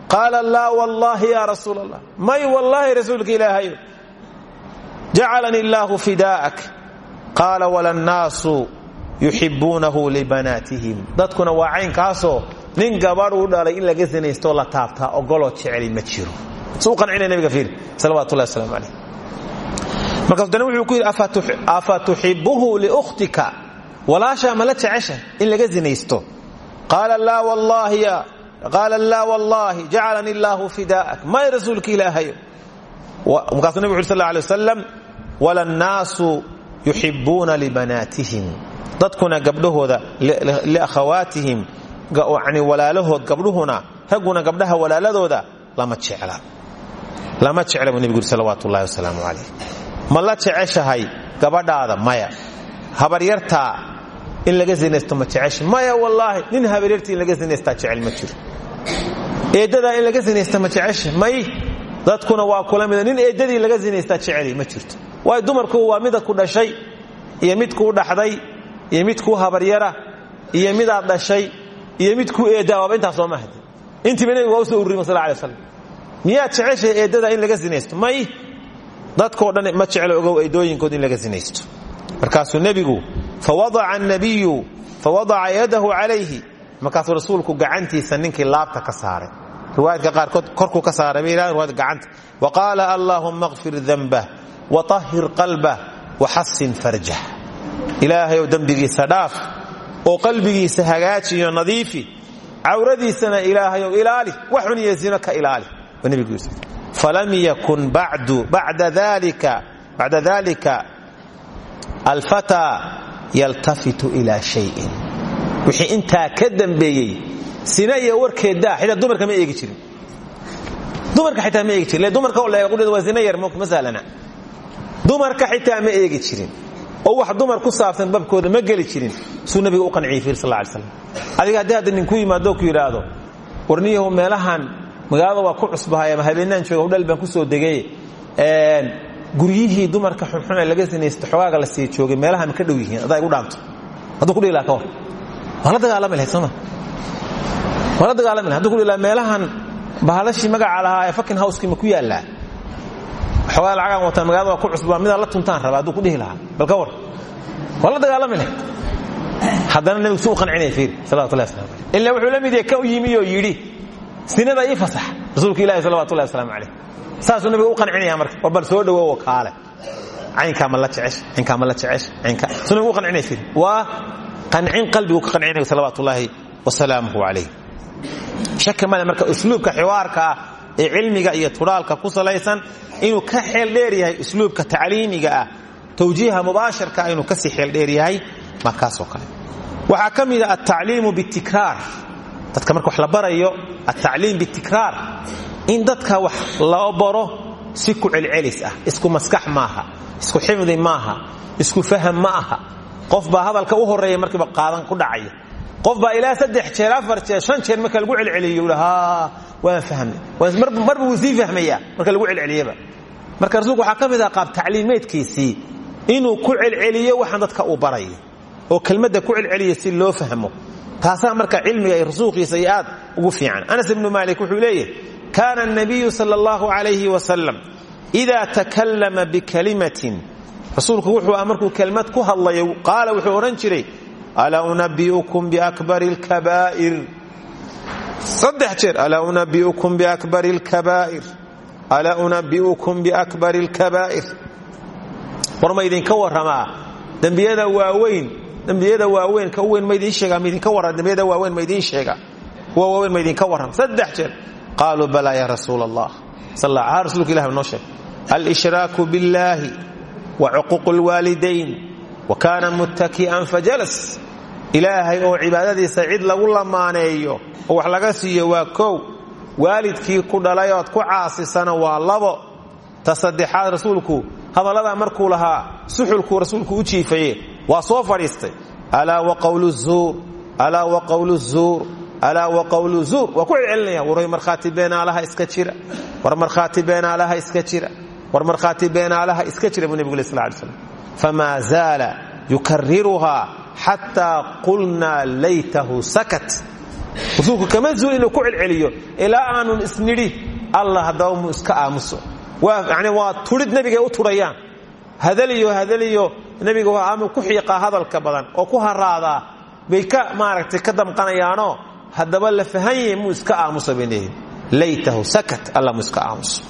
qaala laa wallaahi yaa rasuul allah may wallaahi rasuulka ilaahayo jacalani illaahu fidaa'ak. Qaala wala nnaasu yuxibuunahu libanaatihim dadkuna waa caynkaasoo nin gabadhuu dhalay in laga zinaystoo la taabtaa ogoloo jeceli ma jiro. Suu qancinaya nabiga fiir salawatullahi wasalaamu calayh markaas dana wuxuu ku yidhi afa tuxibuhu liukhtika walaashaa ma la jecesha in laga zinaysto qaala laa wallaahi jacalani illaahu fidaa'ak. May rasuulka ilaahayo markaasuu nabig wuxu sal alay wasalam wala nnaasu yuxibuuna libanaatihim dadkuna gabdhahooda liakhawaatihim yani walaalahood gabdhuhuna ragguna gabdhaha walaaladooda lama jecla. Lama jecla buu nebigu yuri salawaatu ullahi wasalaamu calayh. Ma la jeceshahay gabadhaada maya? Habaryartaa in laga zinaysto ma jecesha maya wallaahi nin habaryartii in laga zinaystaa jecel ma jiro. Eeddadaa in laga zinaysta ma jecesha may dadkuna waa kula nin eeddadii laga zinaystaa jeceli ma jirto. Waayo dumarku waa mida ku dhashay iyo mid kuu dhaxday iyo mid kuu habaryara iyo midaad dhashay iyo mid kuu eeddaa waaba intaas sooma hadi intiiba nebigu soo ururima sal alay slam miyaad eeddadaa in laga zinaysto? May. Dadkoo dhan ma jeclo ogow eedooyinkood in laga zinaysto. Markaasuu nebigu fawadaca nabiyu fawadaca yadahu calayhi markaasuu rasuulku gacantiisa ninkii laabta ka saaray. Riwaayadka qaarkood korkuu ka saaray bay yidhahdeen riwaayadka gacanta. Wa qaala allaahumma kfir danbah wa tahhir qalbah wa xasin farjah. Ilaahayow dembigiisa dhaaf oo qalbigiisa hagaajiyo nadiifi cawradiisana ilaahayow ilaali wax xun iyo zino ka ilaali. Falam yakun bacda dalika alfataa yaltafitu ilaa shayin. Wixii intaa ka dambeeyey sina iyo warkeeddaa xitaa dumarka ma eegi jirin. Dumarka xitaa ma eegi jirin. Dumarka oo leega qudheed waa zina yar ma sahlana dumarka xitaa ma eegi jirin oo wax dumar ku saabsan babkooda ma geli jirin suu nabiga u qanciyey fiir sal ly slam adiga haddii hadda ninku yimaado ku yidhaahdo warniyahu meelahan magaalada waa ku cusbahay ama habeenaan jooga hudhal baan ku soo degay guryihii dumarka xunxun ee laga sinaysto xogaaga la sii joogay meelaha ma ka dhow yihiin adaa igu dhaanto. Hadduu ku dhihi laha ka war. Waa la dagaalami lahayd sooma waa la dagaalami lahayd. Hadduu ku dhihi laha meelahan bahalashii magaca lahaa ee fakin houskii ma ku yaallaa xogaa lacagaan wataan magaalada waa ku cusbaa midaa la tuntaan raba hadduu ku dhihi lahaa. Bal ka war waa la dagaalami lahayd haddana nebigu si u qancinaya fiiri salawatullahi waslamu alayh illa wuxuu la mid yahay ka u yimi oo yidhi sinada ii fasax. Rasuulka ilahi salawatullahi wasalaamu calayh saasuu nabiga u qancinaya marka war bal soo dhawowo kaale caynkaa ma la jecesh caynkaa ma la jecesh caynkaa suu nabigu u qancinaya fiiri. Waa qancin qalbigu ka qancinayo salawaatullaahi wasalaamuhu calayh shaka male marka usluubka xiwaarka ah ee cilmiga iyo tudhaalka ku salaysan inuu ka xeel dheer yahay usluubka tacliimiga ah tawjiiha mubaasharka inuu ka sii xeel dheer yahay markaasoo kale. Waxaa ka mida altacliimu bitikraar dadka marka wax la barayo altacliim bitikraar in dadka wax loo baro si ku celcelis ah isku maskax maaha isku xifdi maaha isku faham ma aha qof baa hadalka u horreeya markiiba qaadan ku dhacaya qof baa ilaa saddex jeer afar jeer shan jeer marka lagu celceliyo fahmay marba wuu sii fahmaya marka lagu celceliyaba. Marka rasuulku waxaa ka mid ah qaab tacliimeedkiisii inuu ku celceliyo waxaan dadka uu baraya oo kelmadda ku celceliya si loo fahmo. Taasaa marka cilmiga ay rasuulkiisa iyo aad ugu fiican. Anas ibnu maalik wuxuu leeyahy kaana anabiyu sala allahu alayhi wasalam idaa takallama bikalimatin rasuulku wuxuu ah markuu kelmad ku hadlayo qaala wuxuu odhan jiray ala unabi'ukum biakbari alkabaa'ir saddex jeer alaa unabiukum biakbar lkabaa'ir alaa unabiukum biakbar lkabaa'ir war ma idinka warramaa dembiyada waaweyn dembiyada waaweyn ka weyn ma sheega ma idinka warram dembiyada waaweyn ma sheega kuwa waaweyn ma idinka warram saddex jeer qaaluu balaa yaa rasuula allah sal alla aa rasuulka ilah noo sheeg alshraaku wa cuquuq lwaalidayn wa kaana muttaki'an fajalas ilaahay oo cibaadadiisa cid lagu lamaaneeyo oo wax laga siiyo waa kow. Waalidkii ku dhalay ood ku caasisana waa labo. Ta saddexaad rasuulku hadallada markuu lahaa suxulkuu rasuulku u jiifaye waa soo fadhiistay. Alaa wa qawlu zuur alaa wa qawlu zuur alaa wa qawlu zuur. Waa ku celcelinaya war markhaati beenaalaha iska jira. War markhaati beenaalaha iska jira. War markhaati beenaalaha iska jira buu nebigu le sal famaa zaala yukariruhaa xataa qulnaa laytahu sakat. Rasuulku kama zuul inuu ku celceliyo ilaa aanun isnidhi allah haddaba mu iska aamuso. Yani waa turid nebigay u turayaan. Hadaliyo hadaliyo nebiga ama ku xiiqaa hadalka badan oo ku haraadaa bay ka maaragtay ka damqanayaanoo haddaba la fahanye muu iska aamusa bay leeyihiin laytahu sakat alla muu iska aamuso.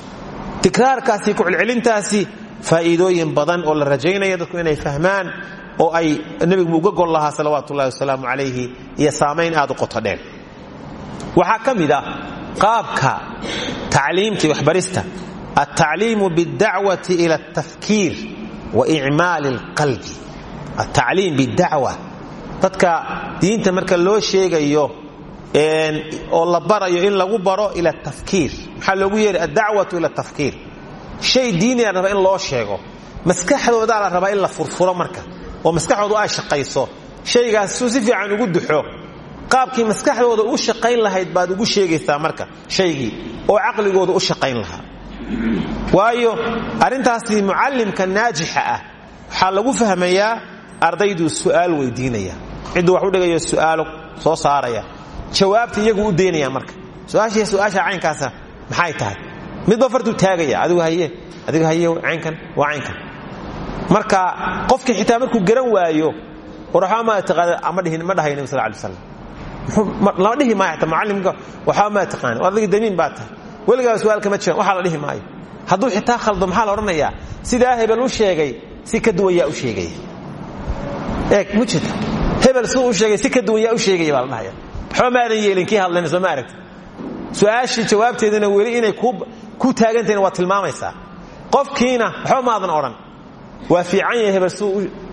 Tikraarkaasi kucelcelintaasi faa'iidooyin badan oo la rajaynaya dadku inay fahmaan oo ay nebigu uga gol lahaa salawaatu ullahi wasalaamu calayhi iyo saamayn aad u qoto dheer waxaa ka mid ah qaabka tacliimta iyo waxbarista altacliimu biاdacwati ila اtafkiir wa icmaali اlqalbi altacliim bidacwa dadka diinta marka loo sheegayo oo la barayo in lagu baro ila tafkiir maxaa loogu yeehay addacwatu ila tafkiir shay diiniya la rabaa in loo sheego maskaxdoodaa la rabaa in la furfuro marka oo maskaxdoodu ay shaqayso shaygaas suu si fiican ugu duxo qaabkii maskaxdooda u shaqayn lahayd baad ugu sheegaysaa marka shaygii oo caqligooda u shaqayn lahaa. Waayo arrintaasi mucallimka naajixa ah waxaa lagu fahmayaa ardayduu su'aal weydiinaya. Cidduu wax u dhigayo su'aalo soo saaraya jawaabta iyagu u daynaya marka. Suaashii su'aasha caynkaasa maxay tahay? Midba fartuu taagaya adigu haye adigu haye caynkan waa caynkan marka qofkii xitaa markuu garan waayo ma nabi sal alay slam lama dhihi maayo xataa mucallimka waxba ma taqaana adiga damiin baa su'aal kama jiran waxaa la dhihi maayo. Hadduu xitaa khaldo maxaa la odhanayaa? Sidaa hebel u sheegay si ka duwan u sheegaya eeg mujida hebel siduu u sheegay si ka duwan u sheegaya baa la dhahaya waxba maadan yeelin jawaabteedana weli inay ku taagantahayna waa tilmaamaysaa. Qofkiina waxba maadan waa fiican yahay hebel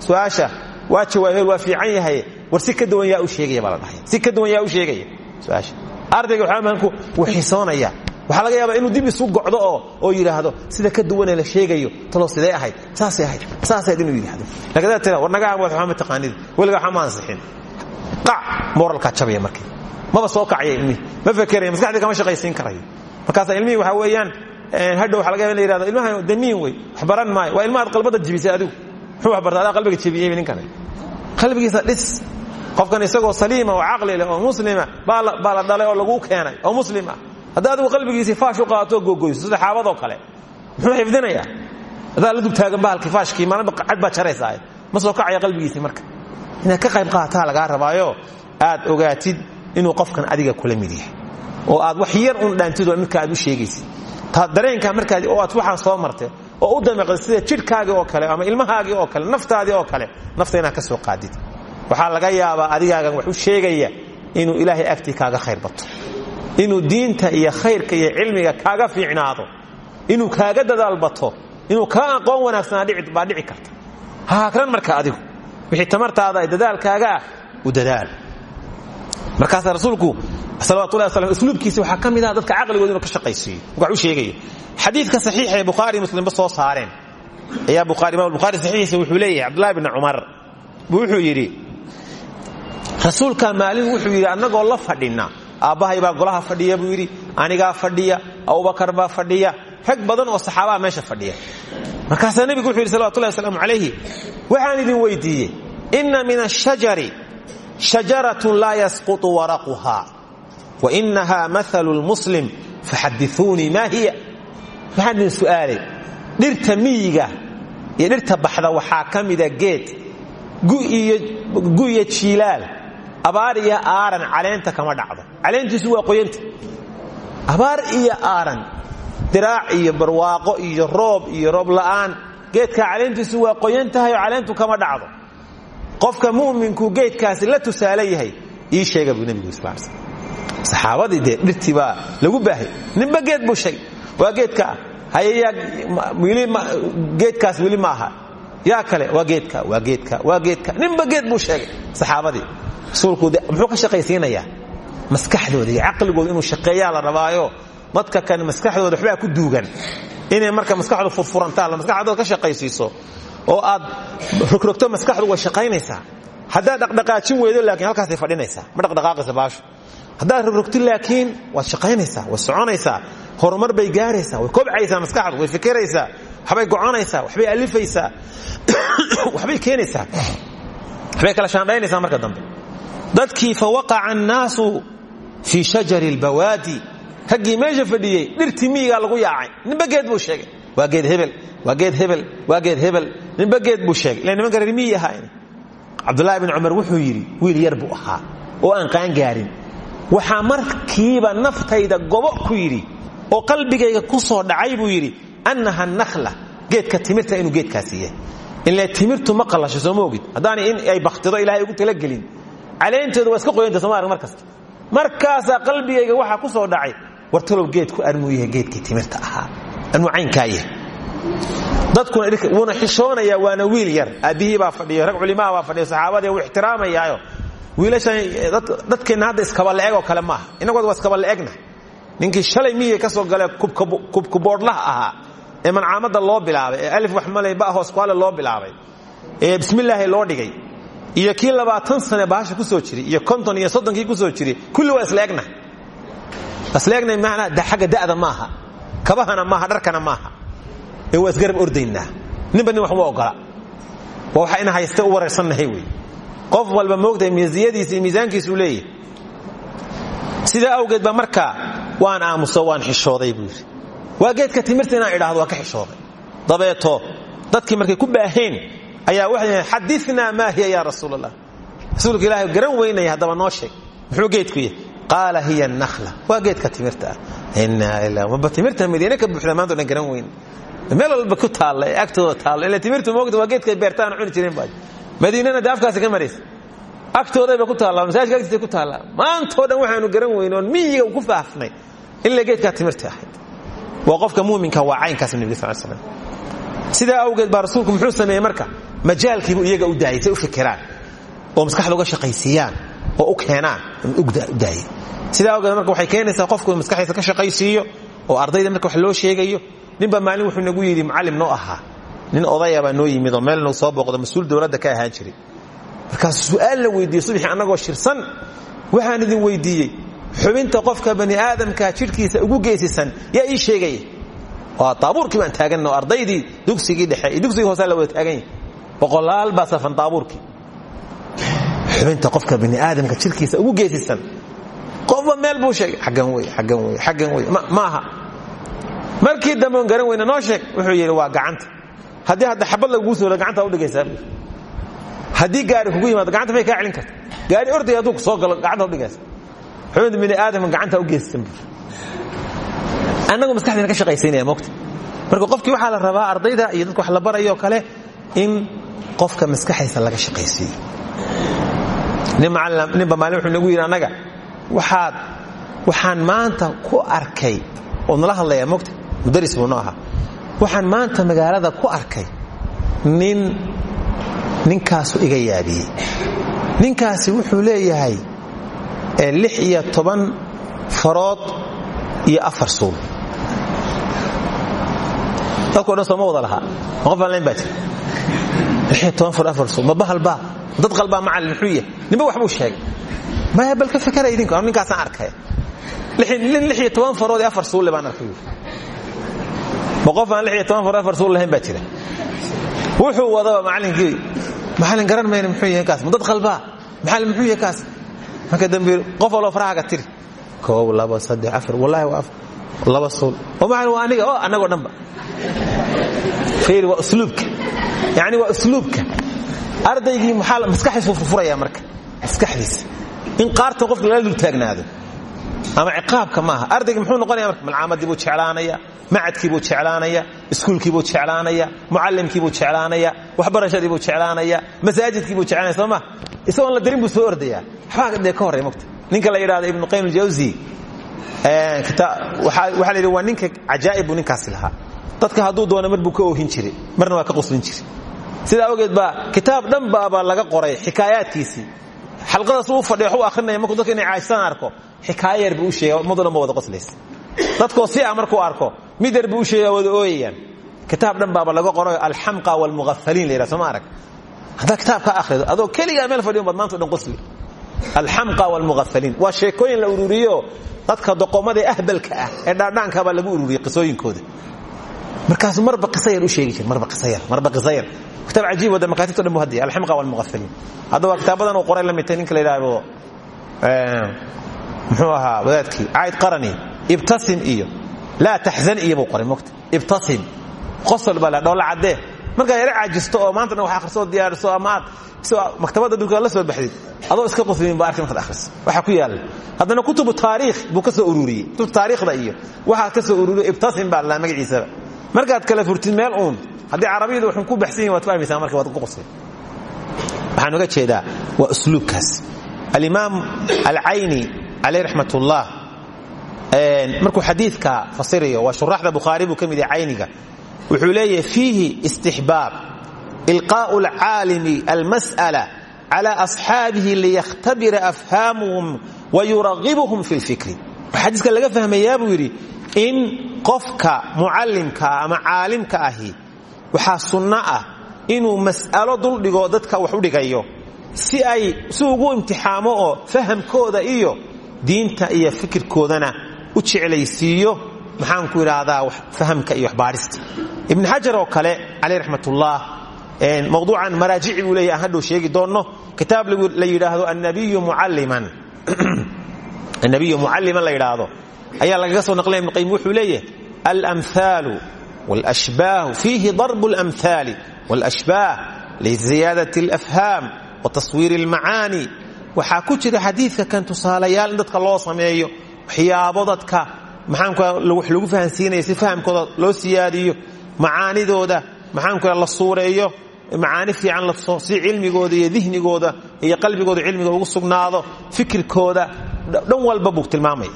su'aasha. Waa jawaab waa fiican yahay. War si ka duwan yaa u sheegaya baa la dhahaya si ka duwan yaa u sheegaya su'aasha. Ardayga waxba maanku wuu xiisoonaya. Waxaa laga yaabaa inuu dib isu gocdo oo oo yidhaahdo sida ka duwanee la sheegayo talo sidee ahayd saasay ahayd saasay ahayd inuu yidhaahdo. Laakiin tira war nagaa waxba ma taqaanid. Weligaa waxba ma ansixin qac moralkaa jabaya markii. Maba soo kacaya ilmihii. Ma fekeraya maskaxdii kama shaqaysiin karayo. Markaasa ilmihii waxaa weeyaan hadhow waxa laga in la ilmahan damiin wey wax baran maayo. Waa ilmahaad qalbada jibisay adigu. Muxuu wax barta adaa qalbiga jebiyey ninkani qalbigiisa dhis. Qofkan isagoo saliima oo caqli leh oo muslima baa la dhalay oo laguu keenay oo muslim ah hadda adigu faash u qaadato gogoyso sida kale muxuu xifdinayaa adaa la dubtaagan bahalkii faashkii maalinba cad baa jaraysaa ma soo kacaya qalbigiisii marka. Inaad ka qayb qaadataa lagaa rabaayo aad ogaatid inuu qofkan adiga kula mid yahay. Oo aad wax yar un dhaantid oo midka aad u sheegaysid dareenka markaad oo aad waxaan soo martay oo u damiqda sida jidhkaagii oo kale ama ilmahaagii oo kale naftaadii oo kale nafta inaad ka soo qaadid. Waxaa laga yaabaa adigaagan wax u sheegaya inuu ilaahay agtii kaaga khayr bato. Inuu diinta iyo khayrka iyo cilmiga kaaga fiicnaado. Inuu kaaga dadaal bato. Inuu kaa aqoon wanaagsanaa baa dhici karta. Ha hakran marka adigu. Wixii tamartaada dadaalkaaga ah u dadaal markaasaa rasuulku salawatullahi waslam usluubkiisa waxaa ka mid ah dadka caqligooda ka shaqaysiiyo. Wax u sheegayo xadiidka saxiixa ee bukhaari muslimba soo saareen. Ayaa imam bukhaari saxiixiisa wuxuu leeyahay cabdullahi bni cumar wuxuu yidhi rasuulkaa maalin wuxuu yidhi annagoo la fadhinna aabbahay baa golaha fadhiya buu yidhi. Anigaa fadhiya abubakar baa fadhiya rag badan oo saxaabaha meesha fadhiya. Markaasaa nebigu wuxuu yidhi salawatullahi wasalaamu calayhi waxaan idin weydiiyey inna min ashajari shajaratun laa yasqutu waraquha wa inaha maalu lmuslim faxadiuunii maa hiya waxaan idin su'aalay dhirta miyiga iyo dhirta baxda waxaa ka mida geed gu iyo jiilaal abaar iyo aaran caleenta kama dhacdo caleentiisu waa qoyanta abaar iyo aaran diraac iyo barwaaqo iyo roob iyo roob la'aan geedkaa caleentiisu waa qoyan tahay oo caleentu kama dhacdo qofka muminku geedkaasi la tusaale yahay ii sheega buu nebigu islam saxaabadii dee dhirtii lagu baahay. Ninba geed buu sheegay. Waa geedkaa hayayaa geedkaas weli ma aha. Yaa kale waa geedka waa geedka waa geedka. Ninba geed buu sheegay saxaabadii. Rasuulku muxuu ka shaqaysiinayaa maskaxdooda iyo caqligooda inuu shaqeeyaa la rabaayo. Dadka kan maskaxdooda waxbaa ku duugan. Inay marka maskaxdu furfurantaan maskaxdooda ka shaqaysiiso oo aad rogrogto maskaxdu way shaqaynaysaa. Haddaad dhaqdhaqaajin weydo laakiin halkaasay fadhinaysaa. Ma dhaqdhaqaaqaysa baashu. Haddaad rogrogto laakiin waad shaqaynaysaa way soconaysaa horumar bay gaaraysaa way kobcaysaa maskaxdu way fikiraysaa waxbay goconaysaa waxbay alifaysaa *coughs* waxbay keenaysaa waxbay kala shaandhaynaysaa marka dambe. Dadkii fa waqaca annaasu fii shajari albawaadi. Raggii meesha fadhiyey dhirtii lagu yaacay. Ninba geed buu sheegay. Waa geed hebel waa geed hebel waa geed hebel. Ninba geed buu sheegay. Ila nimanka reer miyi ahaa cabdullaahi bin wuxuu yidhi wiil yar buu ahaa oo aan qaangaarin waxaa markiiba naftayda gobo ku yidhi oo qalbigayga ku soo dhacay buu yidhi annaha nakhla geedka timirta inuu geedkaasi yahay. Ile timirtu ma qallasho sooma ogid? Haddaana in ay baktido ilahay ugu talagelin caleenteedu waa iska qoyanta soma arg mar kasta markaasaa qalbigayga waxaa ku soo dhacay wartalow geedku armuu yahay geedkii timirta ahaa armuu caynkaa dadkuna wuuna xishoonayaa waana wiil yar. Aabbihii baa fadhiyo rag culimaa baa fadhiyo saxaabadii wuu ixtiraamayaayo wiilashan dadkeenna hadda iskaba la'eg oo kale maaha. Innagood waa iskaba la'egna. Ninkii shalay miyiga ka soo gale kubkuboodhlaha ahaa ee mancaamadda loo bilaabay ee alif waxmalay ba hoos kuale loo bilaabay ee bismillaahi loo dhigay iyo kii labaatan sane bahasha ku soo jiray iyo konton iyo soddonkii ku soo jiray kulli waa isleegna isleegna maanaa xagga da'da maaha kabahana maaha dharkana maaha ee waa isgarab ordaynaa. Ninba nin wax uma ogola. Waa waxa ina hayste u wareersannahay wey qof walba moogtahay miisiyadiisa iyo miisaankiisuu leeyahay. Sidaa awgeed ba markaa waan aamuso waan xishooday buu yidhi. Waa geedka timirta inaan idhaahdo waa ka xishooday. Dabeeto dadkii markay ku baaheen ayaa waxay xadinaa maa hiya yaa rasuul allah rasuulka ilaahay garan weynaya haddaba noo sheeg. Muxuu geedku yahay qaala hiya nakhla. Waa geedka timirta. Ah inaa ilaa maba timirta madiine ka buuxda maanta o dhan garan weyn meel walba ku taalla ee agtooda taalla ila timirtu moogta waa geedkay beertaan cuni jireen baa madiinana dee afkaasi ka maraysa agtoodayba ku taallaa masaajidka agtiisa ku taallaa. Maantao dhan waxaanu garan weyn oon miyiga ku faafnay ila geedkaa timirta ahayd. Waa qofka muuminka waa caynkaas nebiga sal slam sidaa awgeed baa rasuulku muxuu sameeyey marka majaalkiibuu iyaga u daayay say u fikiraan oo maskaxda uga shaqaysiiyaan oo u keenaan u daayay. Sidaa awgeed marka waxay keenaysaa qofku maskaxdiisa ka shaqaysiiyo oo ardayda marka wax loo sheegayo ninba maalin wuxuu nagu yidhi macallim noo ahaa. Nin odaya baa noo yimid oo meel nagu soo booqdo mas'uul dowladda ka ahaan jiray. Markaasuu su'aal la weydiiyey subaxii annagoo shirsan waxaan idin weydiiyey xubinta qofka bani aadamka jidhkiisa ugu geesisan yaa ii sheegaya waa taabuurkii baan taaganno ardaydii dugsigii dhexe dugsigii hoosaa la wada taagan yahay. Boqolaal baa safan taabuurkii. Xubinta qofka bani aadamka jidhkiisa ugu geesisan. Qofba meel buu sheegay aggan wey aggan wey aggan wey ma aha markii dambe on garan weyna noo sheeg wuxuu yidhi waa gacanta. Haddii hadda xabad laguu soola gacanta u dhigaysaa buu haddii gaari kugu yimaado gacanta may kaa celin karta. Gaari orday hadduu ku soo galo gacanta u dhigaysa. Xubinta bini aadamka gacanta u geesisan buu annagu maskaxdeena ka shaqaysaynaya mogta marka qofkii waxaa la rabaa ardayda iyo dadka wax la barayoo kale in qofka maskaxaysa laga shaqaysiiyo. Ninba maalin wuxuu nagu yidhi annaga waxaan maanta ku arkay oo nala hadlayaa mogta mudaris buu noo ahaa. Waxaan maanta magaalada ku arkay nin ninkaasu iga yaabiyey. Ninkaasi wuxuu leeyahay lix iyo toban farood iyo afar suul. Dadko dhan sooma wada lahaa? Ma qof aan layn baa jira? Lix iyo toban farood afar suul. Ma bahalbaa dad qalbaa macallin muxuu yahay? Ninba waxbuu sheegay. Maya bal ka fakara idinku? Ninkaasaan arkay. Lix iyo toban farood iyo afar suulle baan arkay qof aan suul lahayn baa jira. Wuxuu wadaba macallinkii macallin garan mayna muxuu yahay kaas? Ma dad qalbaa macallin muxuu yahay kaas? Marka dambe qof waloo farahaaga tiri koob laba saddex afar wallaahi waa afar laba suul. Oo macallin waa aniga oo annagoo dhanba fiiri waa usluubka yacni waa usluubka. Ardaygii maxaa maskaxdiisu furfuraya marka maskaxdiisa. In qaartan qofka lala dul taagnaado ama ciqaabka maaha. Ardayga muxuu noqonaya marka malcaamadii buu jeclaanaya macadkii buu jeclaanaya iskuulkii buu jeclaanaya mucallimkii buu jeclaanaya waxbarashadii buu jeclaanaya masaajidkii buu jeclaanaya soo ma? Isagoon la darin buu soo ordaya waxbaa dee ka horray mogta ninka la yidhahdo ibnu qayyim aljawsi waxaa la yidhi waa ninka cajaa'ib buu ninkaasi lahaa. Dadka hadduu doono mar buu ka oohin jiray marna waa ka qoslin jiray. Sidaa awgeed baa kitaab dhan baaba laga qoray xikaayaadkiisii xalqadaas uu fadhiya wax u akhrinaya markuu dadka inay caajisaan arko xikaaya yar buu u sheegay ummaduna ma wada qoslaysa dadkoo si ah markuu arko mid yar buu u sheegay wada ooyayaan. Kitaab dhan baaba laga qoray alxamqa walmughafaliin la yidhaha soo ma arag. Haddaa kitaab ka akhrido adoo keligaa meel fadhiyo baad maanta o dhan qosli. Alxamqa walmughafaliin waa sheekooyin la ururiyo dadka doqomada ee ahbalka ah ee dhaadhaanka baa lagu ururiyey qisooyinkooda. Markaasu marba qisa yar u sheegi jir marba qisa yar marba qisa yar. Kitaab cajiib wada makaatibto dhan bu hadiya alxamqa walmughafaliin. Hadda waa kitaabadan uu qoray la midtay ninka la yidhaahdo muxuu ahaa wadaadkii cayd qarani ibtasim iyo laa taxzan iyo buu qoray mogta ibtasim qosol baa la dhoolla caddee markaa yara caajisto oo maanta dhan wax akhriso oo diyaariso ama aad maktabadda dhulka la soo baxdid adoo iska qoslimin baa arki markaad akhriso. Waxaa ku yaalla haddana kutubu taariikh buu ka soo ururiyey. Kutub taariikhda iyo waxaa ka soo ururiyo ibtasim baa la magaciisaba markaad kala furtid meel uun haddii carabiyadu waxun ku baxsan yihiin waad fahmaysaa marka waad ku qosli waxaan uga jeedaa waa usluubkaas. Alimaam alcayni caleyh raxmat ullah markuu xadiidka fasirayo waa shuraxda bukhaari buu ka mid yahay cayniga wuxuu leeyahay fiihi istixbaab ilqaa'u alcaalimi almas'ala cala asxaabihi liyakhtabira afhaamuhum wa yuragibuhum fi lfikri xadiiska laga fahmayaa buu yidhi in qofka mucallimka ama caalimka ahi waxaa sunno ah inuu mas'alo duldhigo dadka wax u dhigayo si ay si ugu imtixaamo oo fahamkooda iyo diinta iyo fikirkoodana u jeclaysiiyo maxaanku idhaahdaa fahamka iyo waxbaadhista ibn xajar oo kale caleyh raxmatullah mawduucan maraajici buu leeyahy aan hadhow sheegi doonno kitaab la yidhaahdo annabiyu mucalliman *clears throat* annabiyu mucalliman la yidhaahdo ayaa lagaga soo naqlaya ibnu qayim wuxuu leeyahay alamhaalu wاlashbaahu fiihi darbu اlamhaali wاlashbaah liziyaadati اlafhaam wa taswiir اlmacaani waxaa ku jira xadiidka kan tusaalayaal in dadka loo sameeyo waxyaabo dadka maxaanku wax lagu fahansiinaya si fahamkooda loo siyaadiyo macaanidooda maxaanku la suureeyo macaani fiican si cilmigooda iyo dihnigooda iyo qalbigooda cilmiga ugu sugnaado fikirkooda dhan walba buu tilmaamaya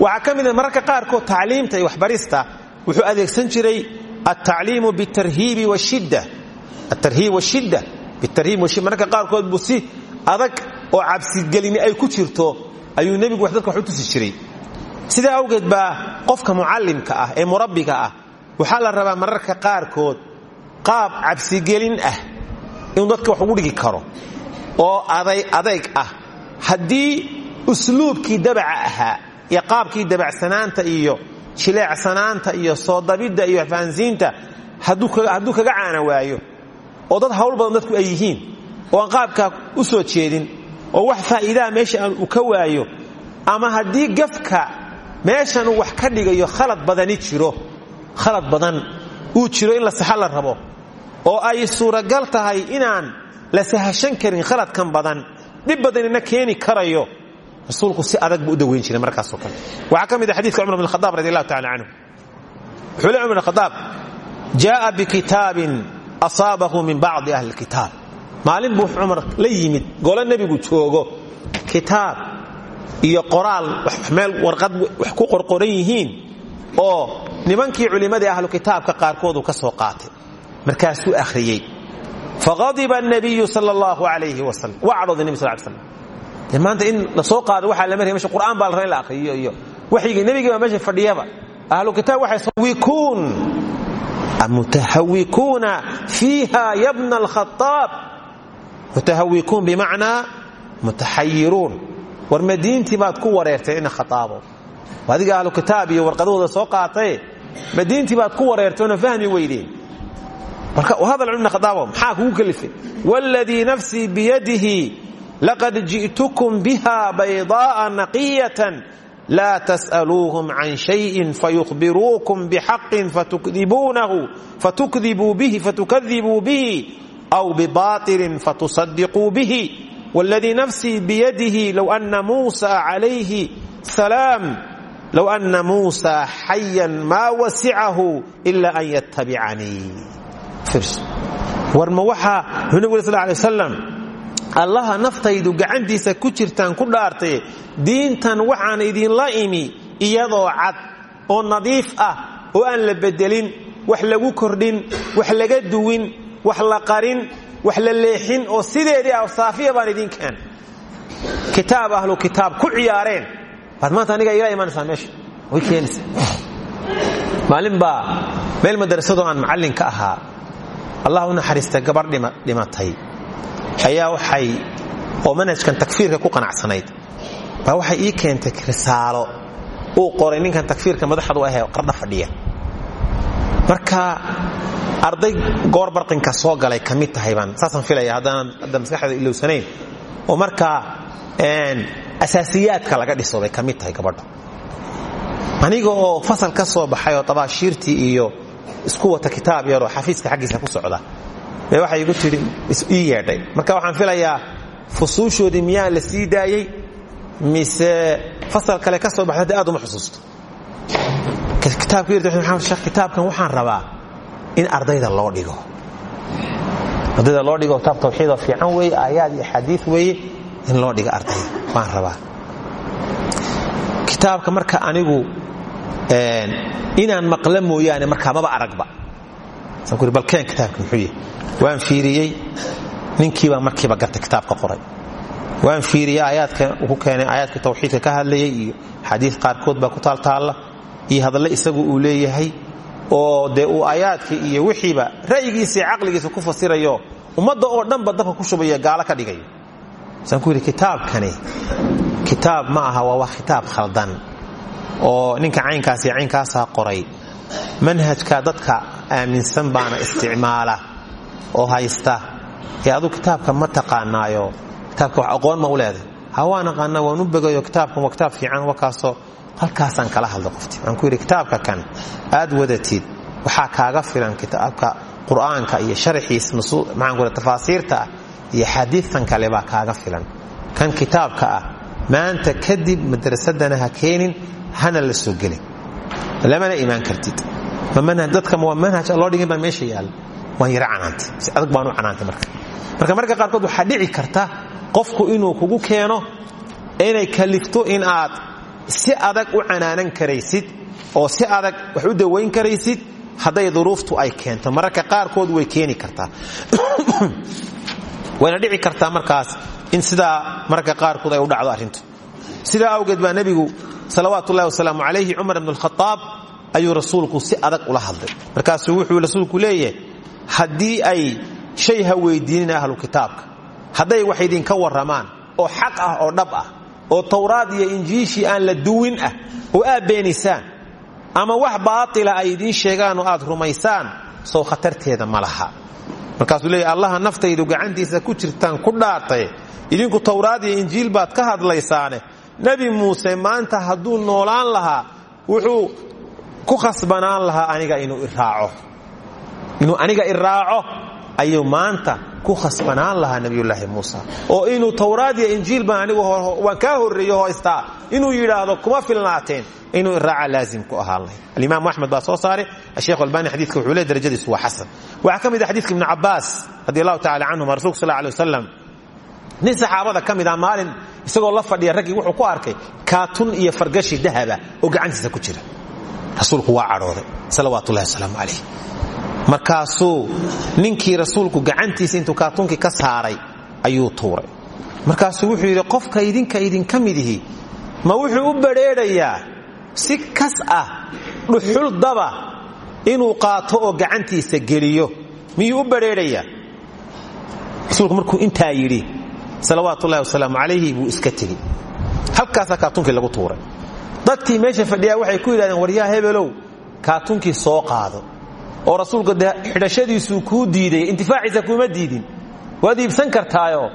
waxaa ka mid mararka qaarkood tacliimta iyo waxbarista wuxuu adeegsan jiray altacliimu bitarhiibi washidda mararka qaarkood buu si adag oo cabsigelini ay ku jirto ayuu nebigu wax dadka wax u tusi jiray. Sidaa awgeed baa qofka mucallimka ah ee murabbiga ah waxaa la rabaa mararka qaarkood qaab cabsigelin ah inuu dadka wax ugu dhigi karo oo adayg ah. Haddii usluubkii dabaca ahaa iyo qaabkii dabacsanaanta iyo jileecsanaanta iyo soo dabidda iyo fahansiinta hadduu kaga caana waayo oo dad hawl badan dadku ay yihiin oo aan qaabkaa u soo jeedin oo wax faa'iidaha meesha uu ka waayo ama haddii gafka meeshan uu wax ka dhigayo khalad badani jiro khalad badan uu jiro in la saxa la rabo oo ay suuragal tahay inaan la sahashan karin khaladkan badan dhib badanina keeni karayo rasuulku si adag buu u daweyn jiray markaasoo kale. Waxaa ka mid a xadidka cumar bn khadaab radi allahu tacala canhu wuxuu le cumar bn khadaab jaaa bikitaabin asaabahu min bacdi ahli lkitaab maalin buu cumar la yimid golo nebigu joogo kitaab iyo qoraal meel warqad wax ku qorqoran yihiin oo nimankii culimmadii ahlu kitaabka qaarkood uu ka soo qaatay. Markaasuu akhriyey faqadiba nabiyu sal allahu alayhi wasalam waa cadhooday nebi sal ly slam dee maanta in la soo qaado waxaa la maraya meesha qur'aan baa la la akhriyo iyo waxyigii nebigii baa meesha fadhiyaba. Ahlu kitaab waxay wikuun mutahawikuuna fiiha yabna alkhaaab mutahawikuun bimacnaa mutaxayiruun. War madiintii baad ku wareertay ina khaaabo adiga ahlu kitaab iyo warqadahooda soo qaatay. Madiintii baad ku wareertay oona fahmi weydeen. Hadal ibn khadaabo maxaa kugu kalifay wاladii nafsii biyadihi laqad ji'tukum biha baydaa'a naqiyatan laa tas'aluuhum can shayin fayukhbiruukum bixaqin fatukdibuu bihi aw bibaطilin fatusadiquu bihi wاladii nafsii biyadihi low ana muusa calayhi salaam low ana muusa xayan maa wasicahu ila an yatabicanii war ma waxaa wuxuu nabig sal lay wasalam allaha naftaydu gacantiisa ku jirtaan ku dhaartay diintan waxaan idinla imi iyadoo cad oo nadiif ah oo aan wax la qarin wax la leexin oo sideedii ah saafiya baan idin keen kitaab ahlu kitaab ku ciyaareen. Baad maanta aniga ila imanaysaa meesha? Way keenaysaa. Maalin baa meel madrasadoo aan macallin ka ahaa allah u naxariista gabar dhimatay. Ayaa waxay oo manhajkan takfiirka ku qanacsanayd. Baa waxay ii keentay risaalo. Uu qoray ninkan takfiirka madaxdu ahee qardha fadhiya marka arday goor barqinka soo galay ka tahay baan saasaan filaya haddaanan hadda maskaxda ilowsanayn. Oo markaa asaasiyaadka laga dhiso bay tahay gabadha. Aniga oo fasal ka soo baxay oo tabaashiirtii iyo isku wata kitaab yaroo xafiiska xaggiisa ku socda bay waxay igu tidhi ii yeedhay. Marka waxaan filayaa fusuushoodii miyaa la sii mise fasal kale ka soo baxda aad uma xusuusto kitaabkan waxaan rabaa in ardayda loo dhigo. Ardayda loo dhigo kitaab tawxiidoo fiican weeye aayaad iyo axaadiid weeye in loo dhigo ardayda. Waan rabaa. Kitaabka marka anigu inaan maqla mooyaane markaa maba aragba. Balkeen kitaabka muxuu yahy waan fiiriyey ninkiibaa markiiba gartay kitaabka qoray. Waan fiiriyey aayaadka ku keenay aayaadka tawxiidka ka hadlayay iyo xadiid qaarkood baa ku taaltaalla iyo hadalle isagu uu leeyahay oo dee uu aayaadka iyo wixiiba ra'yigiisa iyo caqligiisa ku fasirayo ummadda oo dhanba dabka ku shubaya gaalo ka dhigayo saan kitaabkani kitaab ma aha waa kitaab khaldan oo ninka caynkaas iyo caynkaasaa qoray. Manhajka dadka aaminsan baana isticmaala oo haysta. Ee kitaabka ma taqaanaayo kitaabka wax aqoon ma u leeday ha waan aqaana waan u waa kitaab fiican wakaasoo halkaasaan kala hadla qofti waxaan ku yidhi kitaabka kan aad wadatid waxaa kaaga filan kitaabka qur'aanka iyo sharxiis maxaan ku tafaasiirta ah iyo xadiidtan kale baa kaaga filan. Kan kitaabka ah maanta kadib madrasadana ha keenin hana la soo gelin. Lamana imaan kartid. Dadka waa manhaj loo dhigin baa meesha yaalla waan yara canaantay. Si adag baan u canaantay marka. Marka marka qaarkood waxaa dhici karta qofku inuu kugu keeno inay kalifto in aad si adag u canaanan karaysid oo si adag wax u dawayn karaysid hadday duruuftu ay keento. Mararka qaarkood way keeni kartaa. *clears throat* Wayna dhici kartaa markaas in sidaa mararka qaarkood ay u dhacdo arrintu. Sidaa awgeed baa nebigu salawaatu ullahi wasalaamu calayhi cumar ibn alkhadaab ayuu rasuulku si adag ula hadlay. Markaasuu wuxuu rasuulku leeyahay haddii ay shay ha weydiinina ahlu kitaabka hadday wax idinka warramaan oo xaq ah oo dhab ah oo towraad iyo injiishii aan la duwin ah oo aad beenisaan ama wax baatila ay idiin sheegaan oo aad rumaysaan sow khatarteeda ma laha. Markaasuu leeyahy allaha naftaydu gacantiisa ku jirtaan ku dhaartay. Idinku towraad iyo injiil baad ka hadlaysaane. Nebi muuse maanta hadduu noolaan lahaa wuxuu ku khasbanaan lahaa aniga inuu iraaco inuu aniga iraaco ayuu maanta ku khasbanaan lahaa nabiyulaahi muusa. Oo inuu towraad iyo injiil baan anigu waan kaa horreeyo hoystaa inuu yidhaahdo kuma filnaateen. Inuu iraaca laazim ku ahaan lahay alimaamu axmed baa soo saaray. Asheekh albani xadiidka wuxuu le darajadiisu waa xasan. Waxaa ka mid a xadiidka ibni cabaas radi allahu tacala canhuma wasalam nin saxaabada ka ah maalin isagoo la fadhiya raggii wuxuu ku arkay kaatun iyo fargashi dahaba oo gacantiisa ku jira. Rasuulku waa cadhooday. Salawaat ullahi markaasuu ninkii rasuulku gacantiisa intuu kaatuunkii ka saaray ayuu tuuray. Markaasuu wuxuu yidhi qofka idinka idinka midihi ma wuxuu u badrheedhayaa si kas ah dhuxul daba inuu qaato oo gacantiisa geliyo? Miyuu u badrheedhayaa rasuulku markuu intaa yidhi salawaatullahi wasalaamu calayhi buu iska tegey halkaasaa kaatuunkii lagu tuuray. Dadkii meesha fadhiyaa waxay ku yidhahdeen waryaa hebelow kaatuunkii soo qaado oo rasuulka dee xidhashadiisuu kuu diiday intifaaciisa kuuma diidin. Waad iibsan kartaayo.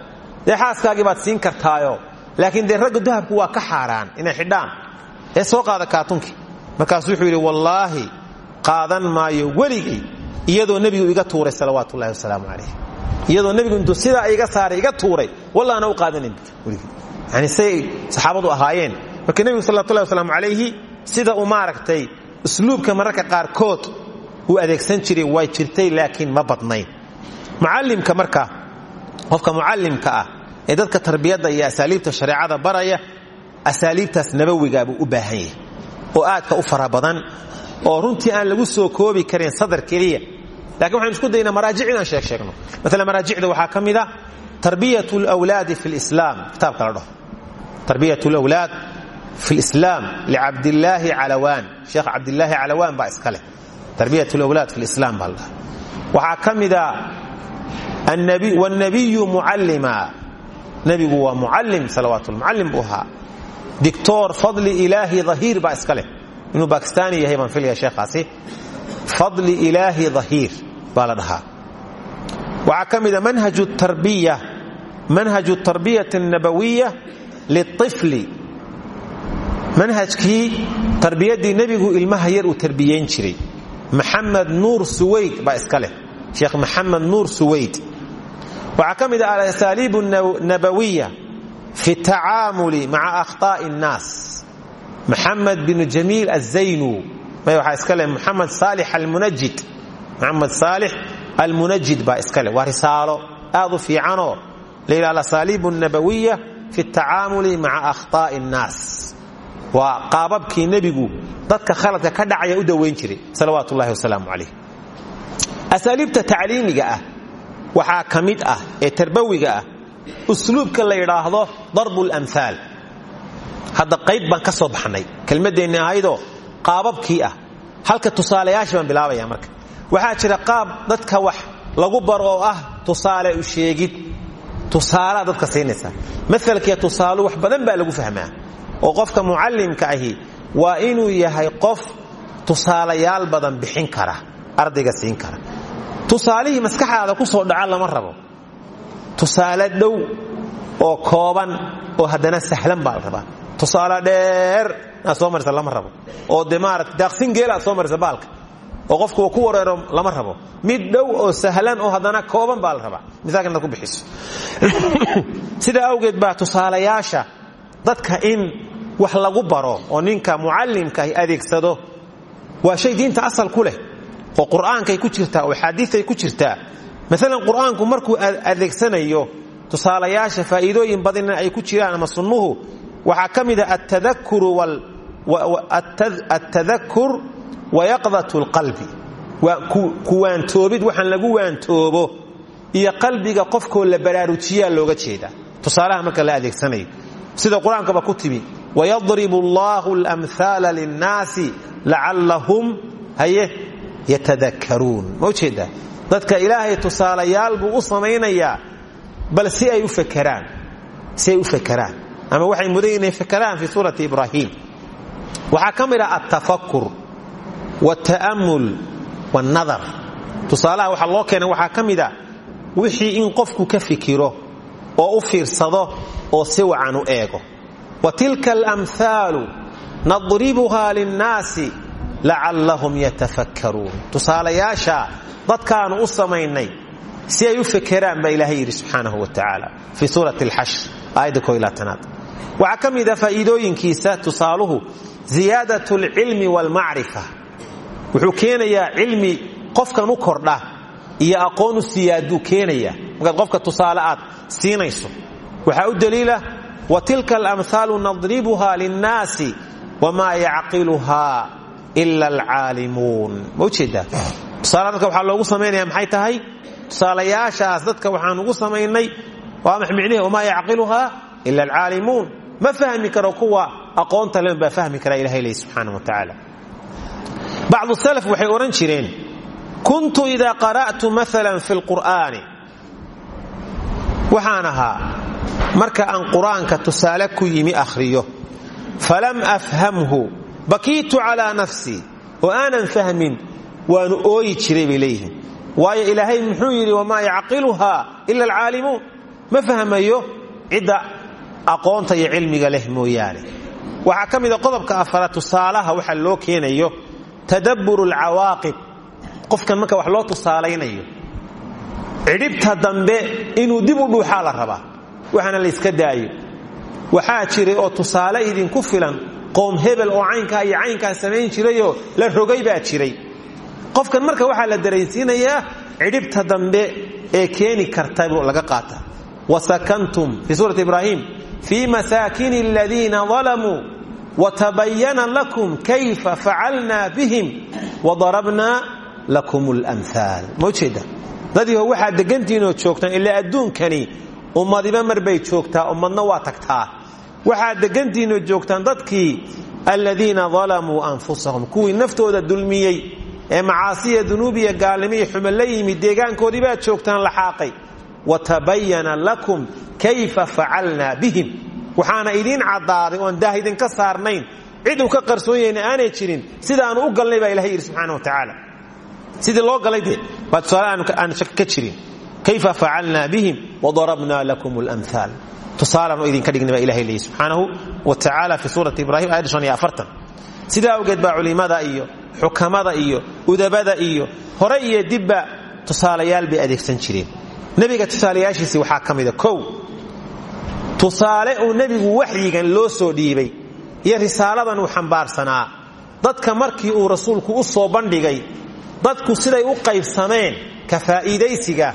Dee xaaskaagii baad siin kartaayo. Laakiin dee ragga dahabku waa ka xaaraan inay xidhaan. Ee soo qaada kaatuunkii markaasuu wuxuu yidhi wallaahi qaadan maayo weligay. Iyadoo nebigu iga tuuray salawaatullahi wasalaamu calayh iyadoo nebigu intuu sidaa iga saaray iga tuuray wallaana u qaadanan weligay. Yani say saxaabadu ahaayeen. Marka nebigu salawatullahi wasalaamu calayhi sida uu usluubka mararka qaarkood uu adeegsan jiray way jirtay laakiin ma badnayn. Mucallimka marka qofka mucallimka ah ee dadka tarbiyadda iyo asaaliibta shareecada baraya asaaliibtaas nabawigaabuu u baahan yahay oo aadka u fara badan oo runtii aan lagu soo koobi karin sadar keliya. Lakin waxaynu isku daynaa maraajic inaan sheeg sheegno. Maala maraajicda waxaa ka mid a tarbiyat lwlaadi fi lislaam kitaabka la dhaho. Tarbiyat lwlaad fi lislaam licabdillaahi calawaan sheekh cabdillaahi calawaan baa iska leh tarbiyatulawlaad fi lislaam baa ladhaha waxaa ka mida wاlnabiyu mucallima. Nebigu waa mucallim salawaatu mucallim buu ahaa. Dictor fadli ilaahi dhahiir baa iska leh. Inuu bakistani yahay baan filaya sheekhaasi. Fadli ilaahi dhahiir baa la dhahaa. Waxaa ka mida manhaju tarbiyati اnabawiya liifli manhajkii tarbiyadii nebigu ilmaha yar uu tarbiyeyn jiray maxamed nuur suwayd baa iska leh sheekh maxamed nuur suwayd waxaa ka mid a alasaaliib nabawiya fi tacaamuli maca akhطaaءi الnaas maxamed binu jamiil azaynu waxaa iska leh maxamed saalix almunajid maxamed saalix almunajid baa iska leh waa risaalo aad u fiicanoo la yidhaha alasaaliib الnabawiya fi tacaamuli maca akhطaaءi الnaas waa qaababkii nebigu dadka khaladka ka dhacaya u daweyn jiray salawaat ullahi wasalaamu calayh. Asaaliibta tacliimiga ah waxaa ka ah ee tarbawiga ah usluubka la yidhaahdo darbu lamhaal hadda qayb baan ka soo baxnay kelmadeenni ahaydoo qaababkii ah. Halka tusaalayaasha baan bilaabaya marka. Waxaa jira qaab dadka wax lagu baro ah tusaale u sheegid. Tusaalaa dadka siinaysa. Maalkiiyo tusaalu wax badan baa lagu fahmaa oo qofka mucallimka ahi waa inuu yahay qof tusaalayaal badan bixin kara ardayga siin kara. Tusaalihii maskaxdaada ku soo dhaca lama rabo. Tusaale dhow oo kooban oo haddana sahlan baa la rabaa. Dheer aad soo rabo. Oo de maarata daaqsin geel aad soo oo qofku ku wareero lama rabo. Mid dhow oo sahlan oo haddana kooban baa la rabaa. Ku bixiso. *coughs* Sidaa awgeed baa tusaalayaasha dadka in wax lagu baro oo ninka mucallimkaahi adeegsado waa shay diinta asal ku leh oo qur'aankay ku jirtaa oo axaadiiay ku jirtaa. Maalan qur'aanku markuu adeegsanayo tusaalayaasha faa'iidooyin badanna ay ku jiraan ama sunnuhu waxaa ka mida attadakur wayaqdat lqalbi. Ku waantoobid waxaan lagu waantoobo iyo qalbiga qofkoo la baraarujiyaa looga jeedaa tusaalaha marka la adeegsanayo. Sida qur'aankaba ku timi wayadrib allahu lamhaala linnaasi lacallahum haye yatadakkaruun ma u jeedaa dadka ilaahay tusaalayaal buu u samaynayaa bal si ay u fakeraan si ay u fakeraan ama waxay mudan inay fakeraan fi suurati ibraahim waxaa ka mid ah altafakur waalta'amul waalnadar tusaalaha waxaa loo in qofku ka fikiro oo u fiirsado oo si wacan wa tilka alamhaalu nadribuhaa linnaasi lacallahum yatafakkaruun. Tusaalayaasha dadkaanu u samaynay si ay u fekeraan baa ilaahay yidhi subxaanahu wa tacaala fii suurati alxashr aayadda ko ilaatanaad waxaa ka mid a faa'iidooyinkiisa tusaaluhu ziyaadat alcilmi waalmacrifa wuxuu keenayaa aqoon u siyaaduu keenaya markaad qofka tusaale aad siinayso waxaa u daliila wa tilka alamhaalu nadribuha linnaasi wamaa yacqiluhaa ila alcaalimuun ma u jeedaa tusaalaha dadka waxaa loogu samaynaya maxay tahay? Tusaalayaashaas dadka waxaan ugu samaynay waa max micnihi wamaa yacqiluhaa ila alcaalimuun ma fahmi karo kuwa aqoonta len baa fahmi kara ilahay ley subxaana wa tacaala bacdu salaf waxay odhan jireen kuntu idaa qara'tu maalan fi lqur'aani waxaan ahaa marka aan qur'aanka tusaale ku yimi akhriyo falam afhamhu bakiitu calaa nafsii oo aanan fahmin waanu ooyi jiray bay leeyihiin. Waayo ilaahay muxuu yidhi wamaa yacqiluhaa ila alcaalimuun. Ma fahmayo cidda aqoonta iyo cilmiga leh mooyaane. Waxaa ka qodobka afara tusaalaha waxa loo keenayo tadabburu alcawaaqib. Qofkan marka wax loo tusaalaynayo cidhibta dambe inuu dib u dhuuxaa la rabaa waxaana la yska daayo. Waxaa jiray oo tusaale idinku filan qoom hebel oo caynkaa iyo caynkaa samayn jirayoo la rogay baa jiray. Qofkan marka waxaa la daraysiinayaa cidhibta dambe ee keeni karta buu laga qaata wasakantum fii suurati ibraahim fii masaakini aladiina dalamuu watabayana lakum kayfa facalna bihim wadarabna lakum lmhaal ma ujeeda dadiiho waxaad degantihiinoo joogtaan ilaa adduunkani ummadiba mar bay joogtaa ummadna waa tagtaa. Waxaad degantihiinoo joogtaan dadkii aladiina dalamuu anfusahum kuwii naftooda dulmiyey ee macaasiya dunuubiya gaalnimiya xumo la yimid deegaankoodii baad joogtaan laxaaqay watabayana lakum kayfa facalna bihim. Waxaana idiin caddaaday oon daah idinka saarnayn cid uu ka qarsoon yahayna aanay jirin sidaanu u galnay baa ilahay yidhi wa tacaala sidii loo galay dee baa tusaale aan ka jirin kayfa facalna bihim wadarabna lakum lmhaal tusaalaan oo idinka dhignay baa ilahay leeyahy subxaanahu wa tacaala fi suurati ibrahim ayadda shan iyo afartan. Sidaa awgeed baa culimada iyo xukamada iyo udabada iyo hore iyo dibba tusaalayaal bay adeegsan jireen. Nebiga tusaalayaashiisi waxaa ka mida kow tusaale uu nebigu waxyigan loo soo dhiibay iyo risaaladan uu xambaarsanaa. Dadka markii uu rasuulku u soo bandhigay dadku siday u qaybsameen ka faa'iidaysiga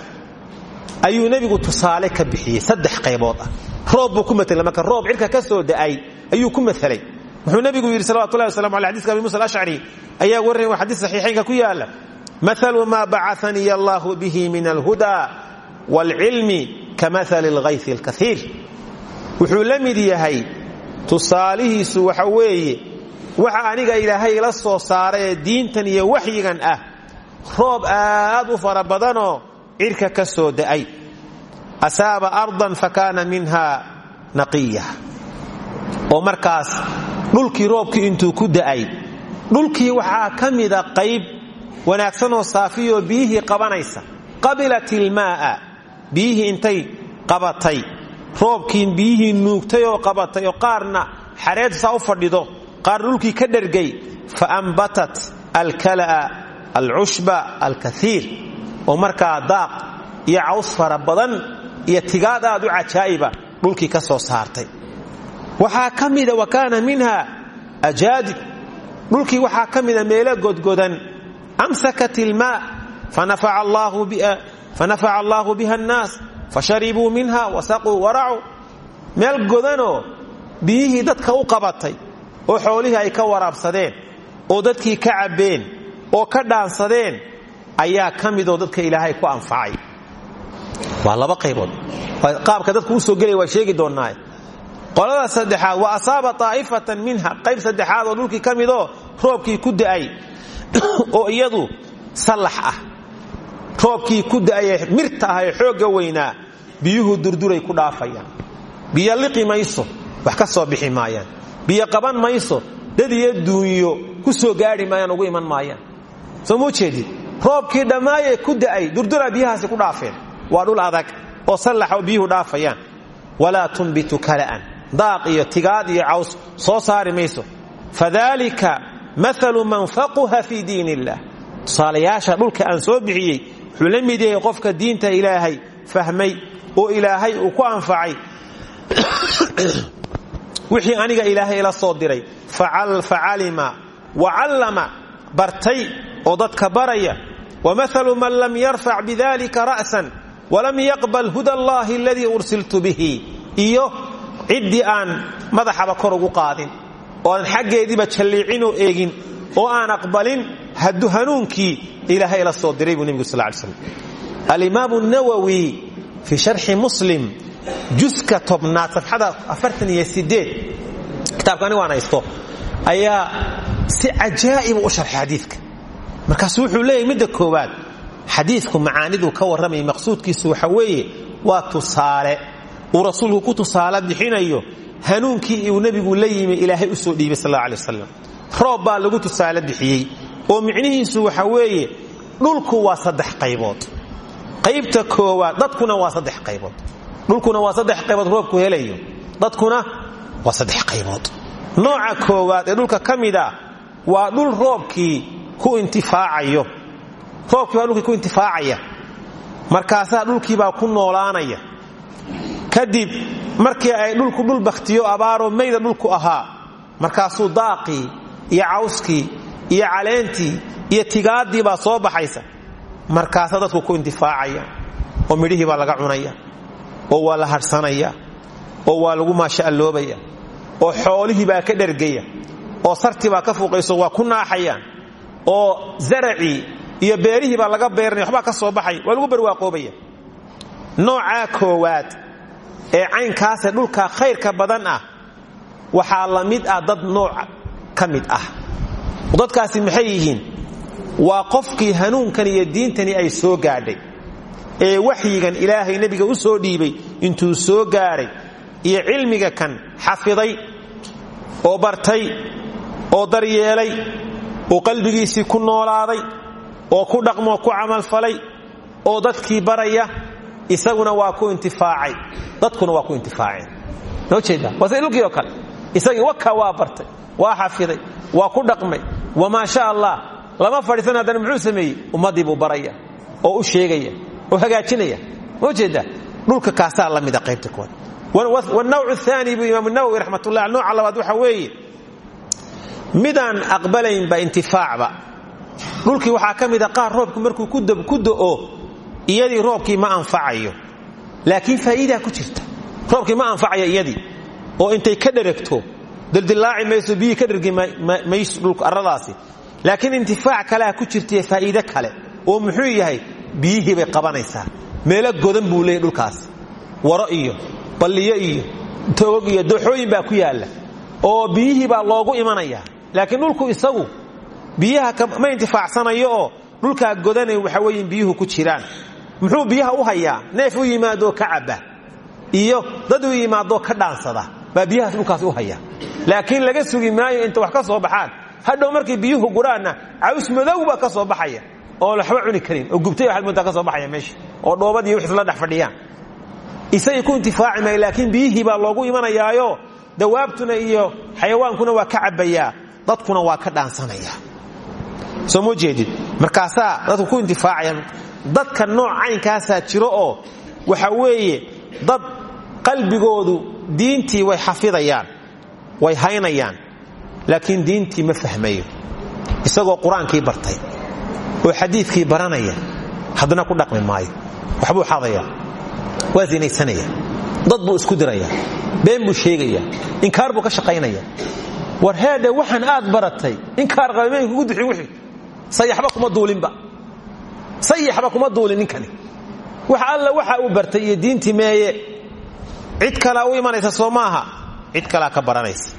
ayuu nebigu tusaale ka bixiyey saddex qaybood ah. Roob buu ku matelay marka roob cirka ka soo da'ay ayuu ku matelay wuxuu nebigu yidhi salawatullahi waslamu aley xadiska abi musa alashcari ayaa warran waa xadiis saxiixaynka ku yaalla maalu maa bacaniy allahu bihi min alhuda waalcilmi ka maali alghayfi alkaiir wuxuu la yahay tusaalihiisu waxa weeye waxa aniga ilaahay la soo saaray diintan iyo waxyigan ah roob aad u fara cirka ka soo da'ay. Asaaba ardan fakaana minha naqiya. Oo markaas dhulkii roobkii intuu ku da'ay dhulkii waxaa ka mida qayb wanaagsanoo saafiyoo biyihii qabanaysa. Qabilat ilmaa'a biyihii intay qabatay. Roobkii biyihii nuugtay oo qabatay oo qaarna xareed saa u fadhido qaar dhulkii ka dhergay fa ambatat alkala'a alcushba alkaiir oo markaa daaq iyo caws fara badan iyo tigaad aad u cajaa'iba dhulkii ka soo saartay. Waxaa ka mida wa minha ajaadib dhulkii waxaa ka meelo godgodan. Amsakat ilmaa fanafaca allaahu biha annaas fasharibuu minha wasaquu waracuu meel godanoo biyihii dadka u qabatay oo xoolihii ay ka waraabsadeen oo dadkii ka cabbeen oo ka dhaansadeen ayaa ka midoo dadka ilaahay ku anfacay. Waa laba qaybood. Qaabka dadku u soo gelaya waa sheegi doonnaaye qolada saddexaad wa asaaba taa'ifatan minha. Qayb saddexaad oo dhulkii ka midoo roobkii ku da'ay *coughs* oo iyadu sallax ah. Roobkii ku da'ayee mirta ah ee weynaa biyuhu durduray ku dhaafayaan. Biyo liqi mayso wax ka soo bixi maayaan. Biyo qaban mayso dad iyo duunyo ku soo gaadhi maayaan ugu iman maayaan. Soo roobkii dhammaayee ku da'ay durduraa biyahaasi ku dhaafeen. Waa dhul adag oo sallaxa oo biyuhu dhaafayaan. Walaa tunbitu kala'an. Daaq tigaad iyo caws soo saari mayso. Fadalika maalu man faquha fii diin illah tusaalayaasha dhulka aan soo bixiyey wuxuu qofka diinta ilaahay fahmay oo ilaahay uu ku anfacay. *coughs* Wixii aniga ilaahay ila soo diray. Facalima wacallama bartay oo dadka baraya wamahalu man lam yarfac bidalika ra'san walam yaqbal huda allahi aladii ursiltu bihi iyo ciddii aan madaxaba kor ugu qaadin oo aan xaggeediiba jalliicinoo eegin oo aan aqbalin hanuunkii ilaahay la soo diray buu nebigu sal ly slam alimaamu nawowi fii sharxi muslim juska tobnaad safxada afartan iyo sideed kitaabka anigu aan haysto ayaa si cajaa'ibu u sharxay xadiidka markaasu wuxuu leeyahy midda koowaad xadiidku macaaniduu ka warramaya maqsuudkiisu waxa weeye waa tusaale. Uu rasuulku ku tusaale bixinayo hanuunkii uu nebigu la yimi ilaahay u soo dhiibay sal alla alay wasalam lagu tusaale bixiyey oo micnihiisu waxa weeye dhulku waa saddex qaybood. Qaybta koowaad dadkuna waa saddex qaybood. Dhulkuna waa saddex qaybood roobku helayo dadkuna waa saddex qaybood. Nooca koowaad ee dhulka ka mida waa dhul roobkii ku intifaacayo. Roobkii baa dhulkii ku intifaacaya. Markaasaa dhulkiibaa ku noolaanaya. Kadib markii ay dhulku dhul bakhtiyo abaaroo mayda dhulku ahaa markaasuu daaqii iyo cawskii iyo caleentii iyo tigaadii baa soo baxaysa. Markaasaa dadku ku intifaacaya oo midhihii baa laga cunaya oo waa la harsanaya oo waa lagu maasha'alloobaya oo xoolihii baa ka dhergaya oo sartii baa ka fuuqayso waa ku naaxayaan oo zaracii iyo beerihii baa laga beeranaya waxbaa ka soo baxay waa lagu barwaaqoobaya. Noocaa koowaad ee caynkaasee dhulka khayrka badan ah waxaa la mid ah dad nooc ka mid ah. Dadkaasi maxay yihiin? Waa qofkii hanuunkan iyo diintani ay soo gaadhay ee waxyigan ilaahay nebiga u soo dhiibay intuu soo gaadhay iyo cilmiga kan xafiday oo bartay oo daryeelay oo qalbigiisii ku noolaaday oo ku dhaqmoo ku camalfalay oo dadkii baraya isaguna waa ku intifaacay. Dadkuna waa ku intifaaceen noo jeeda oo kale. Isagii waka waa bartay waa xafiday waa ku dhaqmay. Wamaa sha allah lama fadhiisan haddana muxuu sameeyey? Ummaddii buu baraya oo u sheegaya oo hagaajinaya. Noo jeeda dhulka la mida qaybta koowaad wannawc aani buu imaam nawowi raxmatullah nooca labaad waxa weeye midaan aqbalaynba intifaacba dhulkii waxaa ka qaar roobku markuu ku do'o iyadii roobkii ma anfacayo. Laakiin faa'iidaa ku jirta. Roobkii ma anfacayo iyadii oo intay ka dheragto dildilaaci mayso biyii ka dhergi mayso dhulka arradaasi. Laakiin intifaac kalea ku jirtaiyo faa'iide kale oo muxuu yahay biyihii bay qabanaysaa. Meelo godan buu dhulkaas. Waro iyo balliyo iyo togog iyo dooxooyin baa ku yaalla. Oo biyihii baa loogu imanayaa laakiin dhulku isagu biyaha ma intifaacsanayo oo dhulkaa godanay waxa weeye biyuhu ku jiraan. Muxuu biyaha u hayaa? Neef u yimaadoo ka iyo dad u yimaadoo ka dhaansada. Baa biyahaas dhulkaas u haya laakiin laga sugi inta wax ka soo baxaan. Hadhow markay biyuhu guraanna caws madow baa ka soo baxaya. Oon waxba cuni karin oo gubtay waxaad moodaa ka soo baxaya meesha oo dhoobadii wix isla dhex fadhiyaan. Isagay ku intifaaci maayo laakiin biyihii loogu imanayaayo. Dawaabtuna iyo xayawaankuna waa ka cabbayaa dadkuna waa ka dhaansanaya. Soo moo jeedid? Markaasaa dadku ku intifaacayaan. Dadka nooc caynkaasaa jiro oo waxa weeye dad qalbigoodu diintii way xafidayaan way haynayaan laakiin diintii ma fahmayo. Isagoo qur'aankii bartay oo xadiidkii baranaya haddana ku dhaqmi maayo. Waxbuu xadaya waa zinaysanaya. Dad buu isku diraya been buu sheegaya inkaar buu ka shaqaynaya war heedhe waxaan aad baratay. Inkaar qabimayn kugu duxin wixii sayaxba kuma duulinba. Sayaxba kuma duulin ninkani. Wax alla waxa uu bartay iyo diintii meeye. Cid kalaa u imanaysa soo cid kalaa ka baranaysa.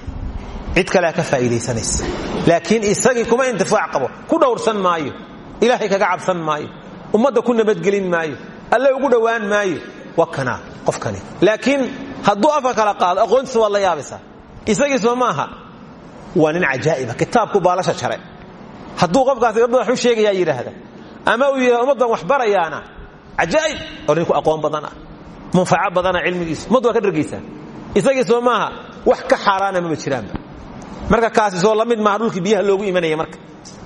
Cid kalea ka faa'iidaysanaysa. Laakiin isagii kuma intifaac qabo. Ku dhowrsan maayo. Ilaahay kaga cabsan maayo. Ummadda ku nabadgelin maayo. Alle ugu dhowaan maayo. Wa kanaa qofkani. Laakiin hadduu afka kala qaado aqoontiisa waad la isagii soo waa nin cajaa'iba kitaabku baalasha jare hadduu qofkaasi gabdha wax u sheegayaa yidhaahda ama uu yidhahda ummaddan wax barayaana. Cajaa'ib oo ninku aqoon badan ah munfaco badana cilmigiisu. Ummad waa ka dhargaysaa. Isagii soo maaha wax ka xaaraana maba jiraanba. Marka kaasi soo la mid maaha dhulkii biyaha loogu imanaya marka.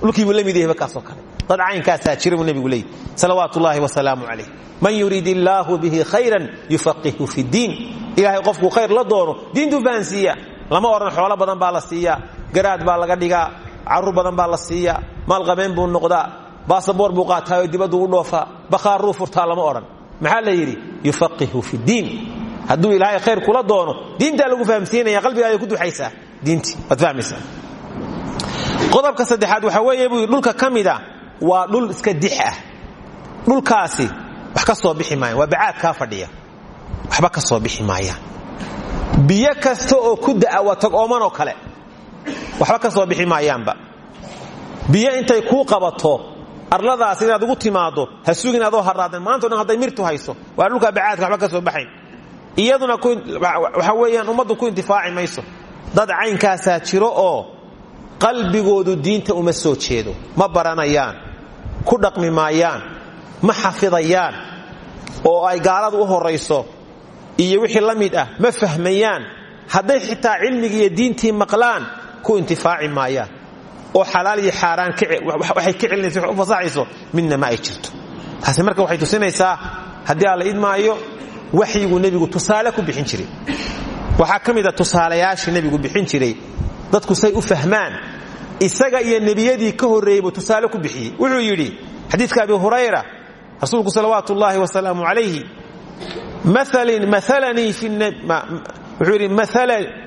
Dhulkiibuu la mid yahayba kaasoo kale. Dad caynkaasaa jira buu nebigu leeyay. Salawaatu ullaahi wasalaamu calayh man yuriid illaahu bihi khayran yufaqihu fi ddiin ilaahay qofkuu khayr la doono diintuu fahansiiya lama odhan xoolo badan baa la siiyaa garaad baa laga dhigaa carruur badan baa la siiyaa maalqabeen buu noqdaa baasaboor buu qaataayoo dibaddu u dhoofaa bakhaarruu furtaa lama odhan. Maxaa la yidhi? Yufaqihu fi ddiin hadduu ilaahay khayr kula doono diintaa lagu fahamsiinaya qalbigaaday ku duxaysaa diintii waad fahmaysaa. Qodobka saddexaad waxa weeye buu dhulka ka waa dhul iska dix ah. Dhulkaasi wax ka soo bixi maayaan waa bacaad kaa fadhiya. Waxba ka soo bixi maayaan. Biyo kasta oo ku da'a waa tag-oomanoo kale waxba ka soo bixi maayaanba. Biyo intay kuu qabato arladaas inaad ugu timaado ha sugin adoo haraadan maantao dhan hadday mirtu hayso waa dhulkaa bacaadka waxba ka soo baxayn. Iyaduna waxa weeyaan ummaddu ku intifaaci mayso. Dad caynkaasaa jiro oo qalbigoodu diinta uma soo jeedo. Ma baranayaan ku dhaqmi maayaan ma xafidayaan oo ay gaaladu u horayso iyo wixii la mid ah ma fahmayaan. Hadday xitaa cilmigii iyo diintii maqlaan ku intifaaci maayaan oo xalaal iyo xaaraan waxay ka celinaysa wax u fasaxayso midna ma ay jirto. Taasi marka waxay tusinaysaa haddii aan la idmaayo waxyigu nebigu tusaale ku bixin jiray. Waxaa ka mida tusaalayaashii nebigu bixin jiray. Dadku say u fahmaan isaga iyo nebiyadii ka horreeyey buu tusaale ku bixiyey. Wuxuu yidhi xadiidka abi hurayra rasuulku salawaatu ullaahi wasalaamu calayhi wuxuu yidhi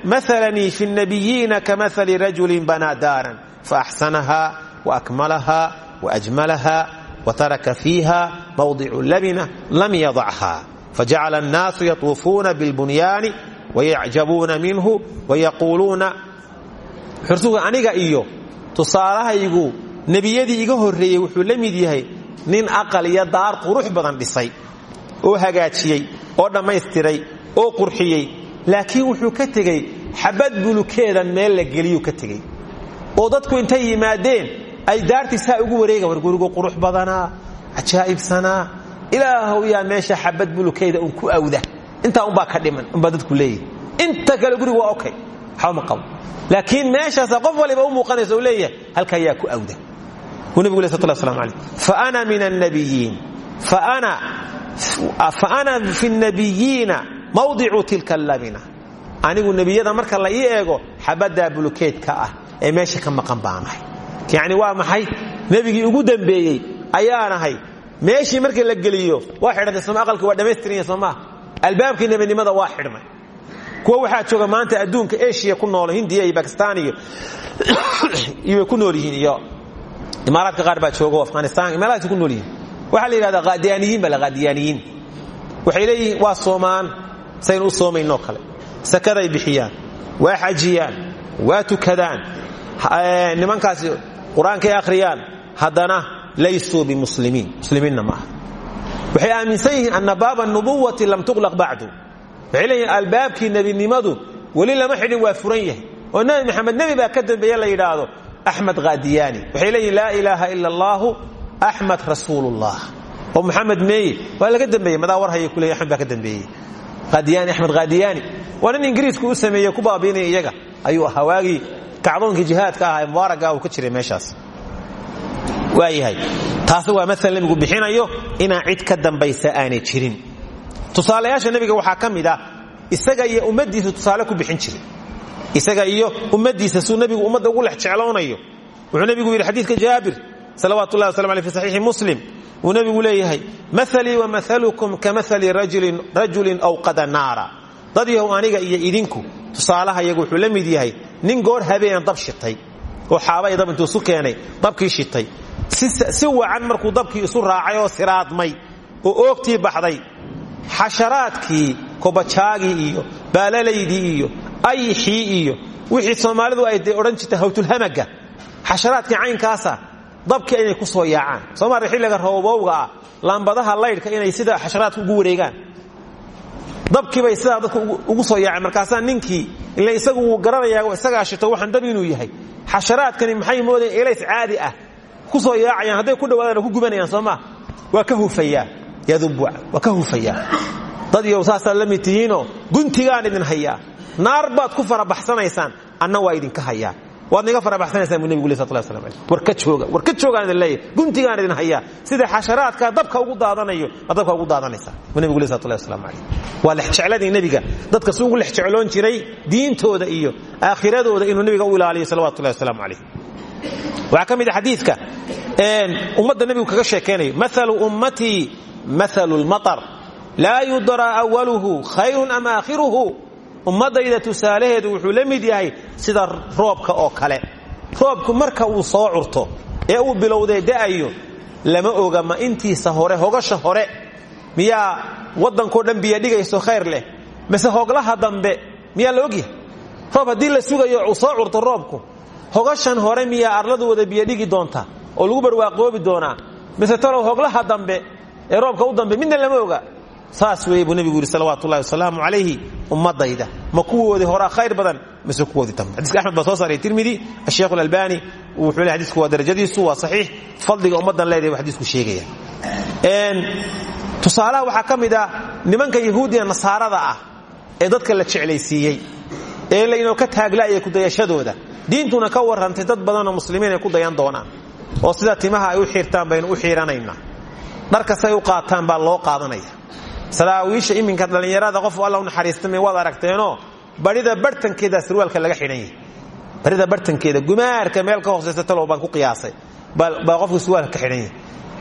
mahalanii fi nabiyiina kamahali rajulin banaa daaran. Faaxsanaha waakmalaha waajmalaha wataraka fiiha mawdicu labina lam yadcha fajacala annaasu yatuufuuna bilbunyaani wayacjabuuna minhu wayaquuluuna rasuulku aniga iyo tusaalahaygu nebiyadii iga horreeyey wuxuu la mid yahay nin aqal iyo daar qurux badan dhisay oo hagaajiyey oo dhammaystiray oo qurxiyey laakiin wuxuu ka tegey xabad bulukeedan meel la geliyuu ka tegey. oo dadku intay yimaadeen ay daartii saa ugu wareegan war gurigu qurux badanaa cajaa'ibsanaa ilaahow yaa meesha xabad bulukeeda un ku awda. Intaa unbaa ka dhiman unbaa dadku leeyahy inta kale gurigu waa okay waxba ma qabo laakiin meeshaasa qof waliba u muuqanaysa uu leeyahay halkaa yaa ku awda. Buu nebigu slat lla slam alayh faana min annabiyiin faana fi nabiyiina mawdicu tilka labina. Anigu nebiyada marka la ii eego bulukeedka ah ee meesha ka maqan baanahay yacni waa maxay? Nebigii ugu dambeeyey ayaanahay meeshii markii la geliyo waa aqalkii waa dhammaystiranya soo maa albaabkii nebinimada waa xidhmay. Kuwa waxaa jooga maanta adduunka eshiya ku noolo hindiya iyo bakistan iyo *coughs* iyo ku nool yihiin iyo imaaraadka qaar baa jooga afghanistan meelahaas ku nool yihiin. Waxaa la yidhahdaa qaadiyaaniyiin baa la qaadiyaaniyiin. Waxay waa soomaan saynu u soomaynoo kale. Sakaday bixiyaan waa xajiyaan waa tukadaan. Nimankaasi qur'aankay akhriyaan haddana laysuu bimuslimiin muslimiinna maaha. Waxay aaminsan yihiin anna baaba nubuwati lam tuqlaq bacdu. Waxay leeyihiin albaabkii nebinimadu weli lama xidhin waa furan yahay. Oo nebi maxamed nebi baa ka dambeeye la yidhaahdo axmed qaadiyaani. Waxay leeyihiin laa ilaaha ila allaahu axmed rasuulullah. Oo muxamed meeye waa laga dambeeyey madaa war haya kuley axmed baa ka dambeeyey qaadiyaani axmed qaadiyaani waa nin ingiriisku u sameeye ku baabiinaya iyaga. Ayuu ahaa waagii kacdoonkii jihaadka ahaa ee mubaaraga uu ka jiray meeshaas. Waayahay taasi waa maal nebigu bixinayo inaan cid ka dambaysa aanay jirin. Tusaalayaasha nebiga waxaa ka mid ah isaga iyo ummadiisa tusaale ku bixin jiray. Isaga iyo ummadiisa suu nebigu ummadda ugu lex jecloonayo. Wuxuu nebigu yidhi xadiidka jaabir salawaatu llahi waslam aleh fi saxiixi muslim wuu nebigu leeyahay maalii wa maalukum ka maali rajulin awqada naara. Dad yahow aniga iyo idinku tusaalaha iyagu wuxuu la mid yahay nin goor habeen dab shitay oo xaabay dab intuu isu keenay dabkii shitay. Si wacan markuu dabkii isu raacay oo siraadmay oo oogtii baxday xasharaadkii kobajaagii iyo baalalaydii iyo ayixii iyo wixii soomaalidu ay odhan jirtay hawtulhamaga xasharaadkii dabkii inay ku soo yaacaan. Soomaalia xilliga roobowga ah? Laambadaha laydhka inay sida xasharaadka ugu wareegaan. Dabkiibay sidaa dadka ugu soo yaaceen markaasaa ninkii ila isagu wuu garanayaa isagaa shito waxaan dab inuu yahay. Xasharaadkani maxay moodayen elays caadi ah. Ku soo yaacayaan hadday ku dhawaadaan ku gubanayaan soo maa waa ka hufayaa yadubuca waa ka hufayaa dad mid tihiinoo guntigaan idin hayaa. Naar baad ku farabaxsanaysaan anna waa idinka hayaa waad niga farabaxsanaysaan buu nebigu le sal lla slam war ka jooga war ka joogaan idin leeyahy guntigaan idin hayaa. Sida xasharaadkaa dabka ugu daadanayo aad dabka ugu daadanaysaa. Buu nebigu le slat llahi waslamu calayh waa lexjecladii nebiga dadka si ugu lex jecloon jiray diintooda iyo aakhiradooda inuu nebiga u ilaaliyo salawatu llahi wasalaamu calayh waxaa ka mid a xadiidka ummadda nebigu kaga sheekaynayo maalu ummatii maalu lmatar laa yudraa awaluhu khayrun am aakhiruhu ummadayda tusaalaheedu wuxuu la mid yahay sida roobka oo kale. Roobku marka uu soo curto ee uu bilowday da'ayo lama oga ma intiisa hore hogasha hore miyaa waddankoo dhan biyo dhigayso khayr leh? Mise hoglaha dambe miyaa la ogyahay roob haddii la sugayo uu soo curto roobku hogashan hore miyaa arladu wada biyo dhigi doontaa oo lagu barwaaqoobi doonaa? Mise talow hoglaha dambe ee roobka u dambe midna lama oga saas weeye buu nebigu yidhi salawaatu ullahi ummadayda ma kuwoodii khayr badan mise kuwoodii dambe xadiiska axmed baa soo saaray tirmidi asheekh alalbani wuxuu leey xadiisku waa darajadiisu waa saxiix. Fadliga ummaddan leedahay buu xadiisku sheegaya tusaalaha waxaa ka mid ah nimanka yahuudiya nasaarada ah ee dadka la jeclaysiiyey ee laynoo ka taagla'aya kudayashadooda diintuna ka warrantay dad badanoo muslimiin ay ku dayan doonaan. Oo sida timaha ay u xiirtaan baynu u xiiranaynaa. Dharkasay u qaataan baa loo qaadanaya saraawiisha iminka dhallinyarada qof alla u naxariistamay waad aragteenoo barida bartankeeda sirwaalka laga xidhan barida bartankeeda gumaarka meel ka hoosaysa talow baan ku qiyaasay. Baa qofka sirwaalka ka xidhan yahay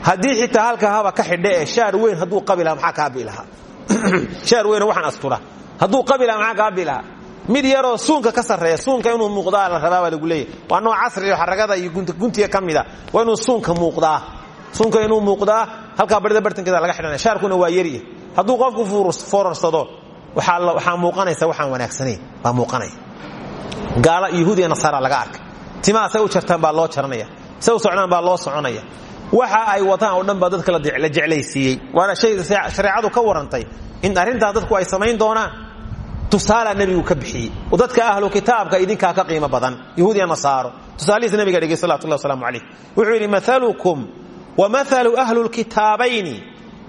haddii halka haba ka xidhe ee shaar weyn hadduu qabi maxaa kaabi lahaa? *clears throat* Shaar weyn waxaan astura. Hadduu qabi maxaa kaabi lahaa? Mid yaroo suunka ka sarreeya suunka inuu muuqdaa la rabaa baa lagu leeyahy waa nooc casriyo xaragada iyo guntiga ka mida waa inuu suunka muuqdaa suunka inuu muuqdaa halkaa barida bartankeeda laga xidhanaya. Shaarkuna waa yari. Hadduu qofku foorarsado waxaa muuqanaysa waxaan wanaagsanayn. Baa muuqanaya gaala yahuudiya nasaara laga arkay timaha say u jartaan baa loo jaranaya. Say u baa loo soconaya. Waxa ay wataan oo dhan baa dadka la jeclaysiiyey. Waana shay shareecadu ka warrantay in arrintaa dadku ay samayn doonaan. Tusaalaa nebigu ka bixiyey. Oo dadka ahlu kitaabka idinkaa ka qiimo badan. Yahuudiya nasaaro. Tusaalihiis nabiga dhigay salawatullah wasalaamu calayh. Wuxuu yidhi maalukum wa maalu ahlu lkitaabayni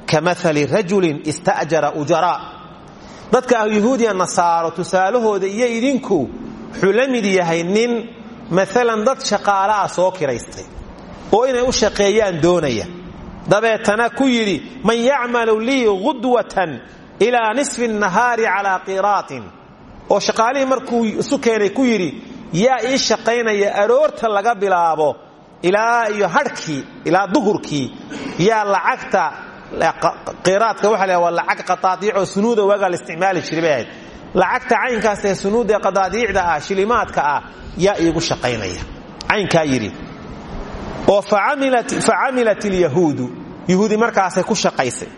kamali rajulin istajara ujaraa dadka ahlu yahuudiya nasaaro tusaalahooda iyo idinku wuxuu la mid yahay nin maalan dad shaqaala ah soo kiraystay oo inay u shaqeeyaan doonaya dabeetana ku yidhi man yacmalu lii qudwatan ilaa nisfi nahaari calaa qiraatin oo shaqaalihii markuu isu keenay ku yidhi yaa ii shaqaynaya aroorta laga bilaabo ilaa iyo hadhkii ilaa duhurkii yaa lacagta qiraadka waa la waa lacag qadaadiicoo sunuuda waagaa la isticmaali jiray lacagta caynkaas ee sunuuda qadaadiicda ah shilimaadka ah yaa iigu shaqaynaya. Caynkaa yidhi oo facamilat ilyahuudu yahuudi markaasay ku shaqaysay.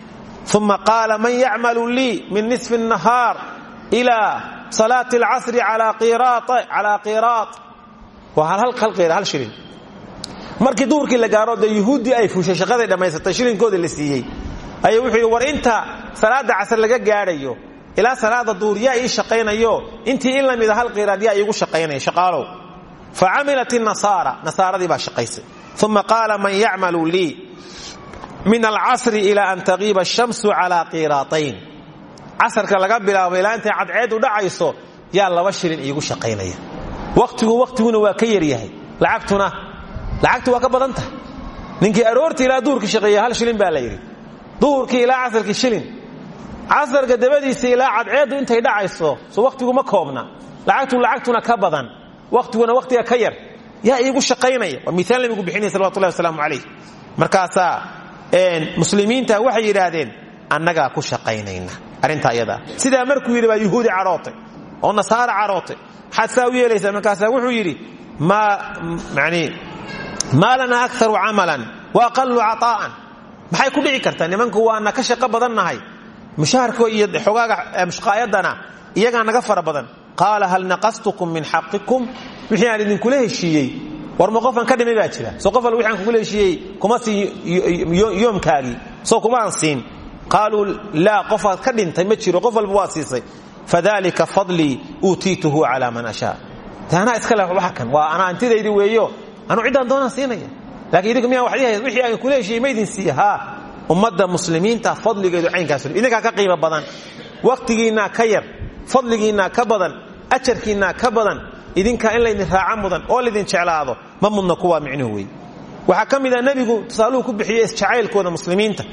Uma qaala man yacmalu lii min nisfi nahaar ilaa salaati alcasri calaa qiraad hal hilin markii duhurkii la gaaro dee yuhuuddii ay fuushay shaqaday dhammaysatay shilinkoodii la siiyey. Ayaa wuxuu war inta salaada casr laga gaadhayo ilaa salaada duhur yaa ii intii in la mida hal qiraad yaa iigu shaqaynaya shaqaalow. Facamilat inasaara nasaaradii baa shaqaysay. Uma qaala man yacmalu lii min alcasri ilaa an taqiiba ashamsu calaa qiraatayn. Casarka laga bilaabo ilaa intay cadceedu dhacayso yaa laba shilin iigu shaqaynaya. Waqtigu waqtiguna waa ka yaryahay. Lacagtuna lacagtu waa ka badan tahay ninkii aroortii ilaa duhurkii shaqeeya hal shilin baa la yidhi. Duhurkii ilaa casarkii shilin. Casarka dabadiisa ilaa cadceeddu intay dhacayso so wakhtigu ma koobna. Lacagtu lacagtuna ka badan. Wakhtiguna wakhtiga ka yar. Yaa iigu shaqaynaya. Waa miaal nabigu bixinaya salawatullahi wasalaamu calayh. Markaasaa muslimiinta waxay yidhaahdeen annagaa ku shaqaynayna. Arrintaa iyadaa sidaa markuu yidhi baa yuhuudi cadhootay oo nasaara cadhootay maxaad saa u yeelaysaa markaasaa wuxuu yidhi maa lana akaru camalan. Wa aqalu caطaa'an maxay ku dhici kartaa? Nimanku waana ka shaqo badannahay mushaharko iyo xogaaga mushqaayadana iyagaa naga fara badan. Qaala hal naqastukum min xaqikum? Wixii aan idinkula heshiiyey. War ma ka dhimay baa jira. Soo qof al aan kugula heshiiyey kuma siin yoomkaagii. Soo kuma aan siin. Qaaluu laa ka dhintay ma jiro. Qof walba waad siisay. Fadalika fadlii uutiituhu man ashaa. Anaa iska leh waxa kan? Waa anaa antidaydi weeyo anuu ciddaan doonaan siinaya. Lakiin idinka miyaan waxdii hay wixii aan kula heshiiyey ma idin siiya haa ummadda muslimiinta fadligeedu caynkaas idinkaa ka qiimo badan. Wakhtigiinnaa ka yar fadligiinnaa ka badan ajarkiinnaa ka badan idinkaa in laydin raaca mudan oo laydin jeclaado ma mudna kuwaa micnuhu wey waxaa ka mid a nebigu tusaaluhu ku bixiyey isjacaylkooda muslimiinta.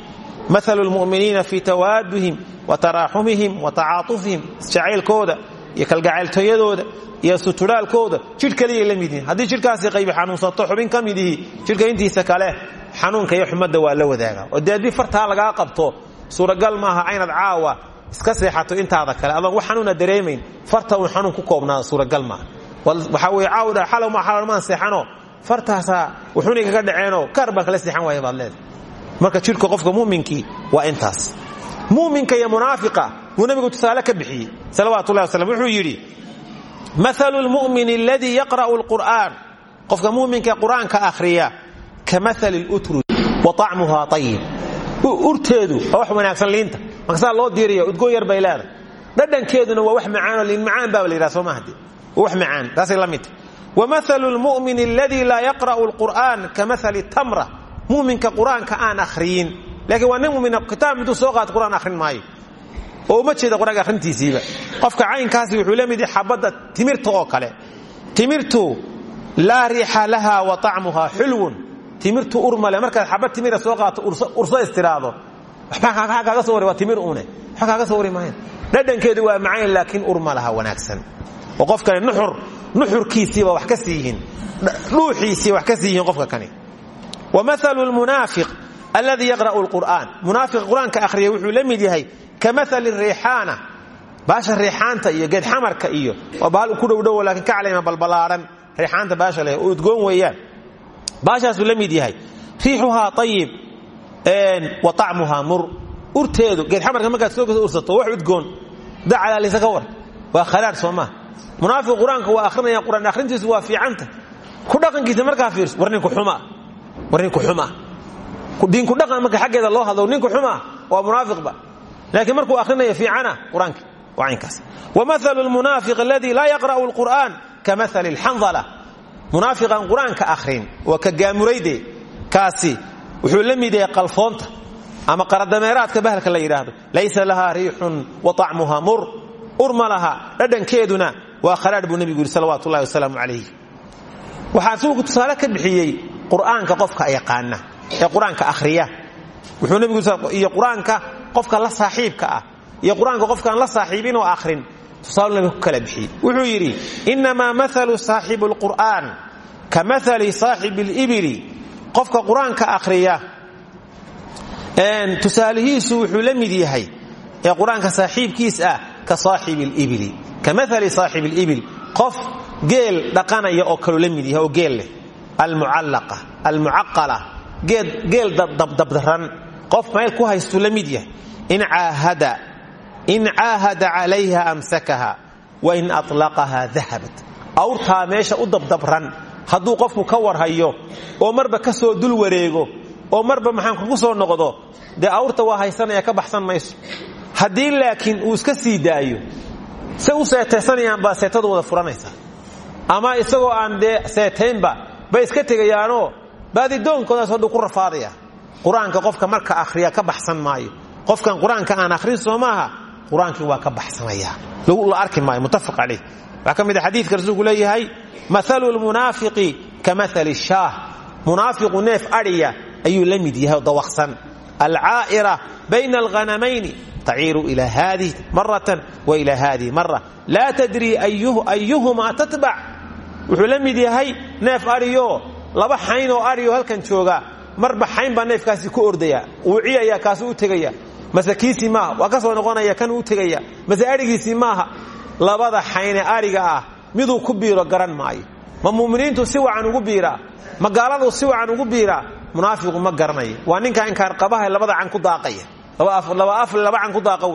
Maalu lmu'miniina fii tawaaduhim wa taraaxumihim wa tacaatufihim isjacaylkooda iyo kalgacayltooyadooda iyo suturaalkooda jidh kaliyay la mid yihiin haddii jidhkaasi qaybi xanuunsato xubin ka mid intiisa kale xanuunka iyo xumadda waa la wadaaga oo dee haddii fartaa qabto suuragal maaha aynad caawa iska seexato intaada kale. Adoon wax xanuuna dareemayn farta uun xanuun ku koobnaada suuragal maaha waxaa weye caawdha xalow ma xalmaan seexanoo. Fartaasaa wuxuuna kaga dhaceenoo kaar baan kala seexan waaya baad leedahay. Marka jidhka qofka mu'minkii waa intaas. Mu'minka iyo munaafiqa buu nebigu tusaale ka bixiyey salawatullahi wasalam wuxuu yidhi maalu lmu'min aladii yaqra'u alqur'aan qofka mu'minka qur'aanka akhriya ka maali lutruj wa طacmuhaa ayib urteedu wax wanaagsan liinta. Markasaa loo diiriya udgoon yar bay leedahay. Waa wax macaanoo liin macaan baa la yidhaha wax macaan taasay la mid tahy wamahalu lmu'min aladii laa yaqra'u alqur'aan ka maali tamra. Mu'minka qur'aanka aan akhriyin. Laakiin waa nin mumina kitaab miduu soo qur'aan akhrin maayo oo uma jeeda qur'aanka akhrintiisiiba qofka caynkaasi wuxuu la mid yahay xabadda timirta oo kale. Timirtu laa riixa laha wa طacmuhaa xulwun. Timirtu urmale markaad xabad timira soo qaato urso istiraado. Waxbaa kaaga soo wari waa timir une waxba kaaga soo wari maayan dhadhankeedu waa macayn laakiin urma laha wanaagsan. Oo qofkani nuxur nuxurkiisiiba wax ka siiyihiin dhuuxiisiiba wax ka siiyihiin qofka kani. Wamahalu lmunaafiq alladii yaqra'u lqur'aan munaafiq qur'aanka akhriyay wuxuu la mid yahay ka maali riixaana baasha riixaanta iyo geedxamarka iyo waa bahal ku dhowdhowo laakiin ka caleyma balbalaaran riixaanta baasha leh oo udgoon weeyaan baashaasuu la mid yahay riixuhaa ayib wa طacmuhaa mur urteedu geedxamarka markaad soo ursato wax udgoon dacalaalisa ka war waa khalaadh soo maa munaafiq qur'aanka waa akhrinaya quraan akhrintiisu waa fiicanta ku dhaqankiisa markaa fiirso war ninku xuma war ninku xuma diinku dhaqan marka xaggeeda loo hadlo ninku xuma waa munaafiqba laakiin markuu akhrinayo fiicana qur'aanka waa caynkaas. Wamahalu lmunaafiq aladii laa yaqra'u lqur'aan ka maali lxandala munaafiqan qur'aanka akhrin waa ka gaamurayde kaasi wuxuu la mid yahay qalfoonta ama qaradameeraadka bahalka la yidhaahdo laysa lahaa riixun wa طacmuha mur. Ur ma laha dhadhankeeduna waa khalaadh buu nebigu yidhi salawatu ullahi wasalaamu calayh waxaa suuku tusaale ka bixiyey qur'aanka qofka yaqaana ee qur'aanka akhriya. Wuxuu nebigu iyo qur'aanka qofka la saaxiibka ah iyo qur'aanka qofkaan la saaxiibin oo akhrin tusaalu nabiga ku kala bixiyey. Wuxuu yidhi inamaa maalu saaxibu lqur'aan ka maali saaxibi libili. Qofka qur'aanka akhriya tusaalihiisu wuxuu la mid yahay ee qur'aanka saaxiibkiis ah ka saaxibi libili. Ka maali saaxibi libil qof geel dhaqanaya oo kaluu la mid yahay oo geel leh. Almucallaqa almucaqala geel dabdabdaran qof meel ku haystuu la mid yahay. In caahada calayha amsakaha wa in aطlaqaha dahabat. Awrtaa meesha u dabdabran. Hadduu qofku ka warhayo oo marba ka soo dul wareego oo marba maxaan kugu soo noqdo dee awrta waa haysanaya ka baxsan mayso. Haddii laakiin uu iska sii daayo se u seetaysanayaan baa seetadu wada furanaysaa. Ama isagoo aan dee seetaynba bay iska tegayaanoo baadidoonkoodaas hodhu ku rafaadaya qur'aanka qofka marka akhriya ka baxsan maayo. Qofkan qur'aanka aan akhrin soo maaha qur'aankii waa ka baxsanaya. La arki maayo muttafaq caleyh waxaa ka mid a xadiidka rasuulku leeyahay maalu lmunaafiqi ka maali shaah. Munaafiqu neef adhiya ayuu la mid yahay oo dawaqsan. Alcaa'ira bayna alghanamayni taciiru ila haadih maratan wa ila haadihi mara laa tadri ayuhumaa tatbac wuxuu la mid yahay neef adhiyoo laba xayn oo adhiyo halkan jooga marba xayn baa neefkaasi ku ordaya wuuciyaya kaasu u tegaya. Mase kiisii maaha ka soo noqonaya kanuu u tegaya. Mase adhigiisii maaha labada xayne adhiga ah miduu ku biiro garan maayo. Ma muminiintu si wacan ugu biiraa ma si wacan ugu biiraa munaafiqu ma garanayo. Waa ninka inkaarqabaha labada can ku daaqaya. Laba af laba can ku daaqa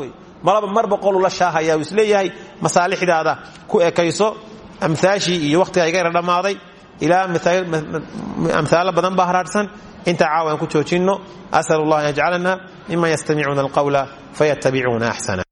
malaba mar boqolu la shaahaya uu is leeyahay masaalixdaada ku ekayso amhaashii iyo wakhtiga iga yara dhammaaday. Ilaa amhaalo badan baa intaa caawa aan ku joojinno asal allah an yajcalana miman yastamicuuna alqawla fayattabicuuna axsana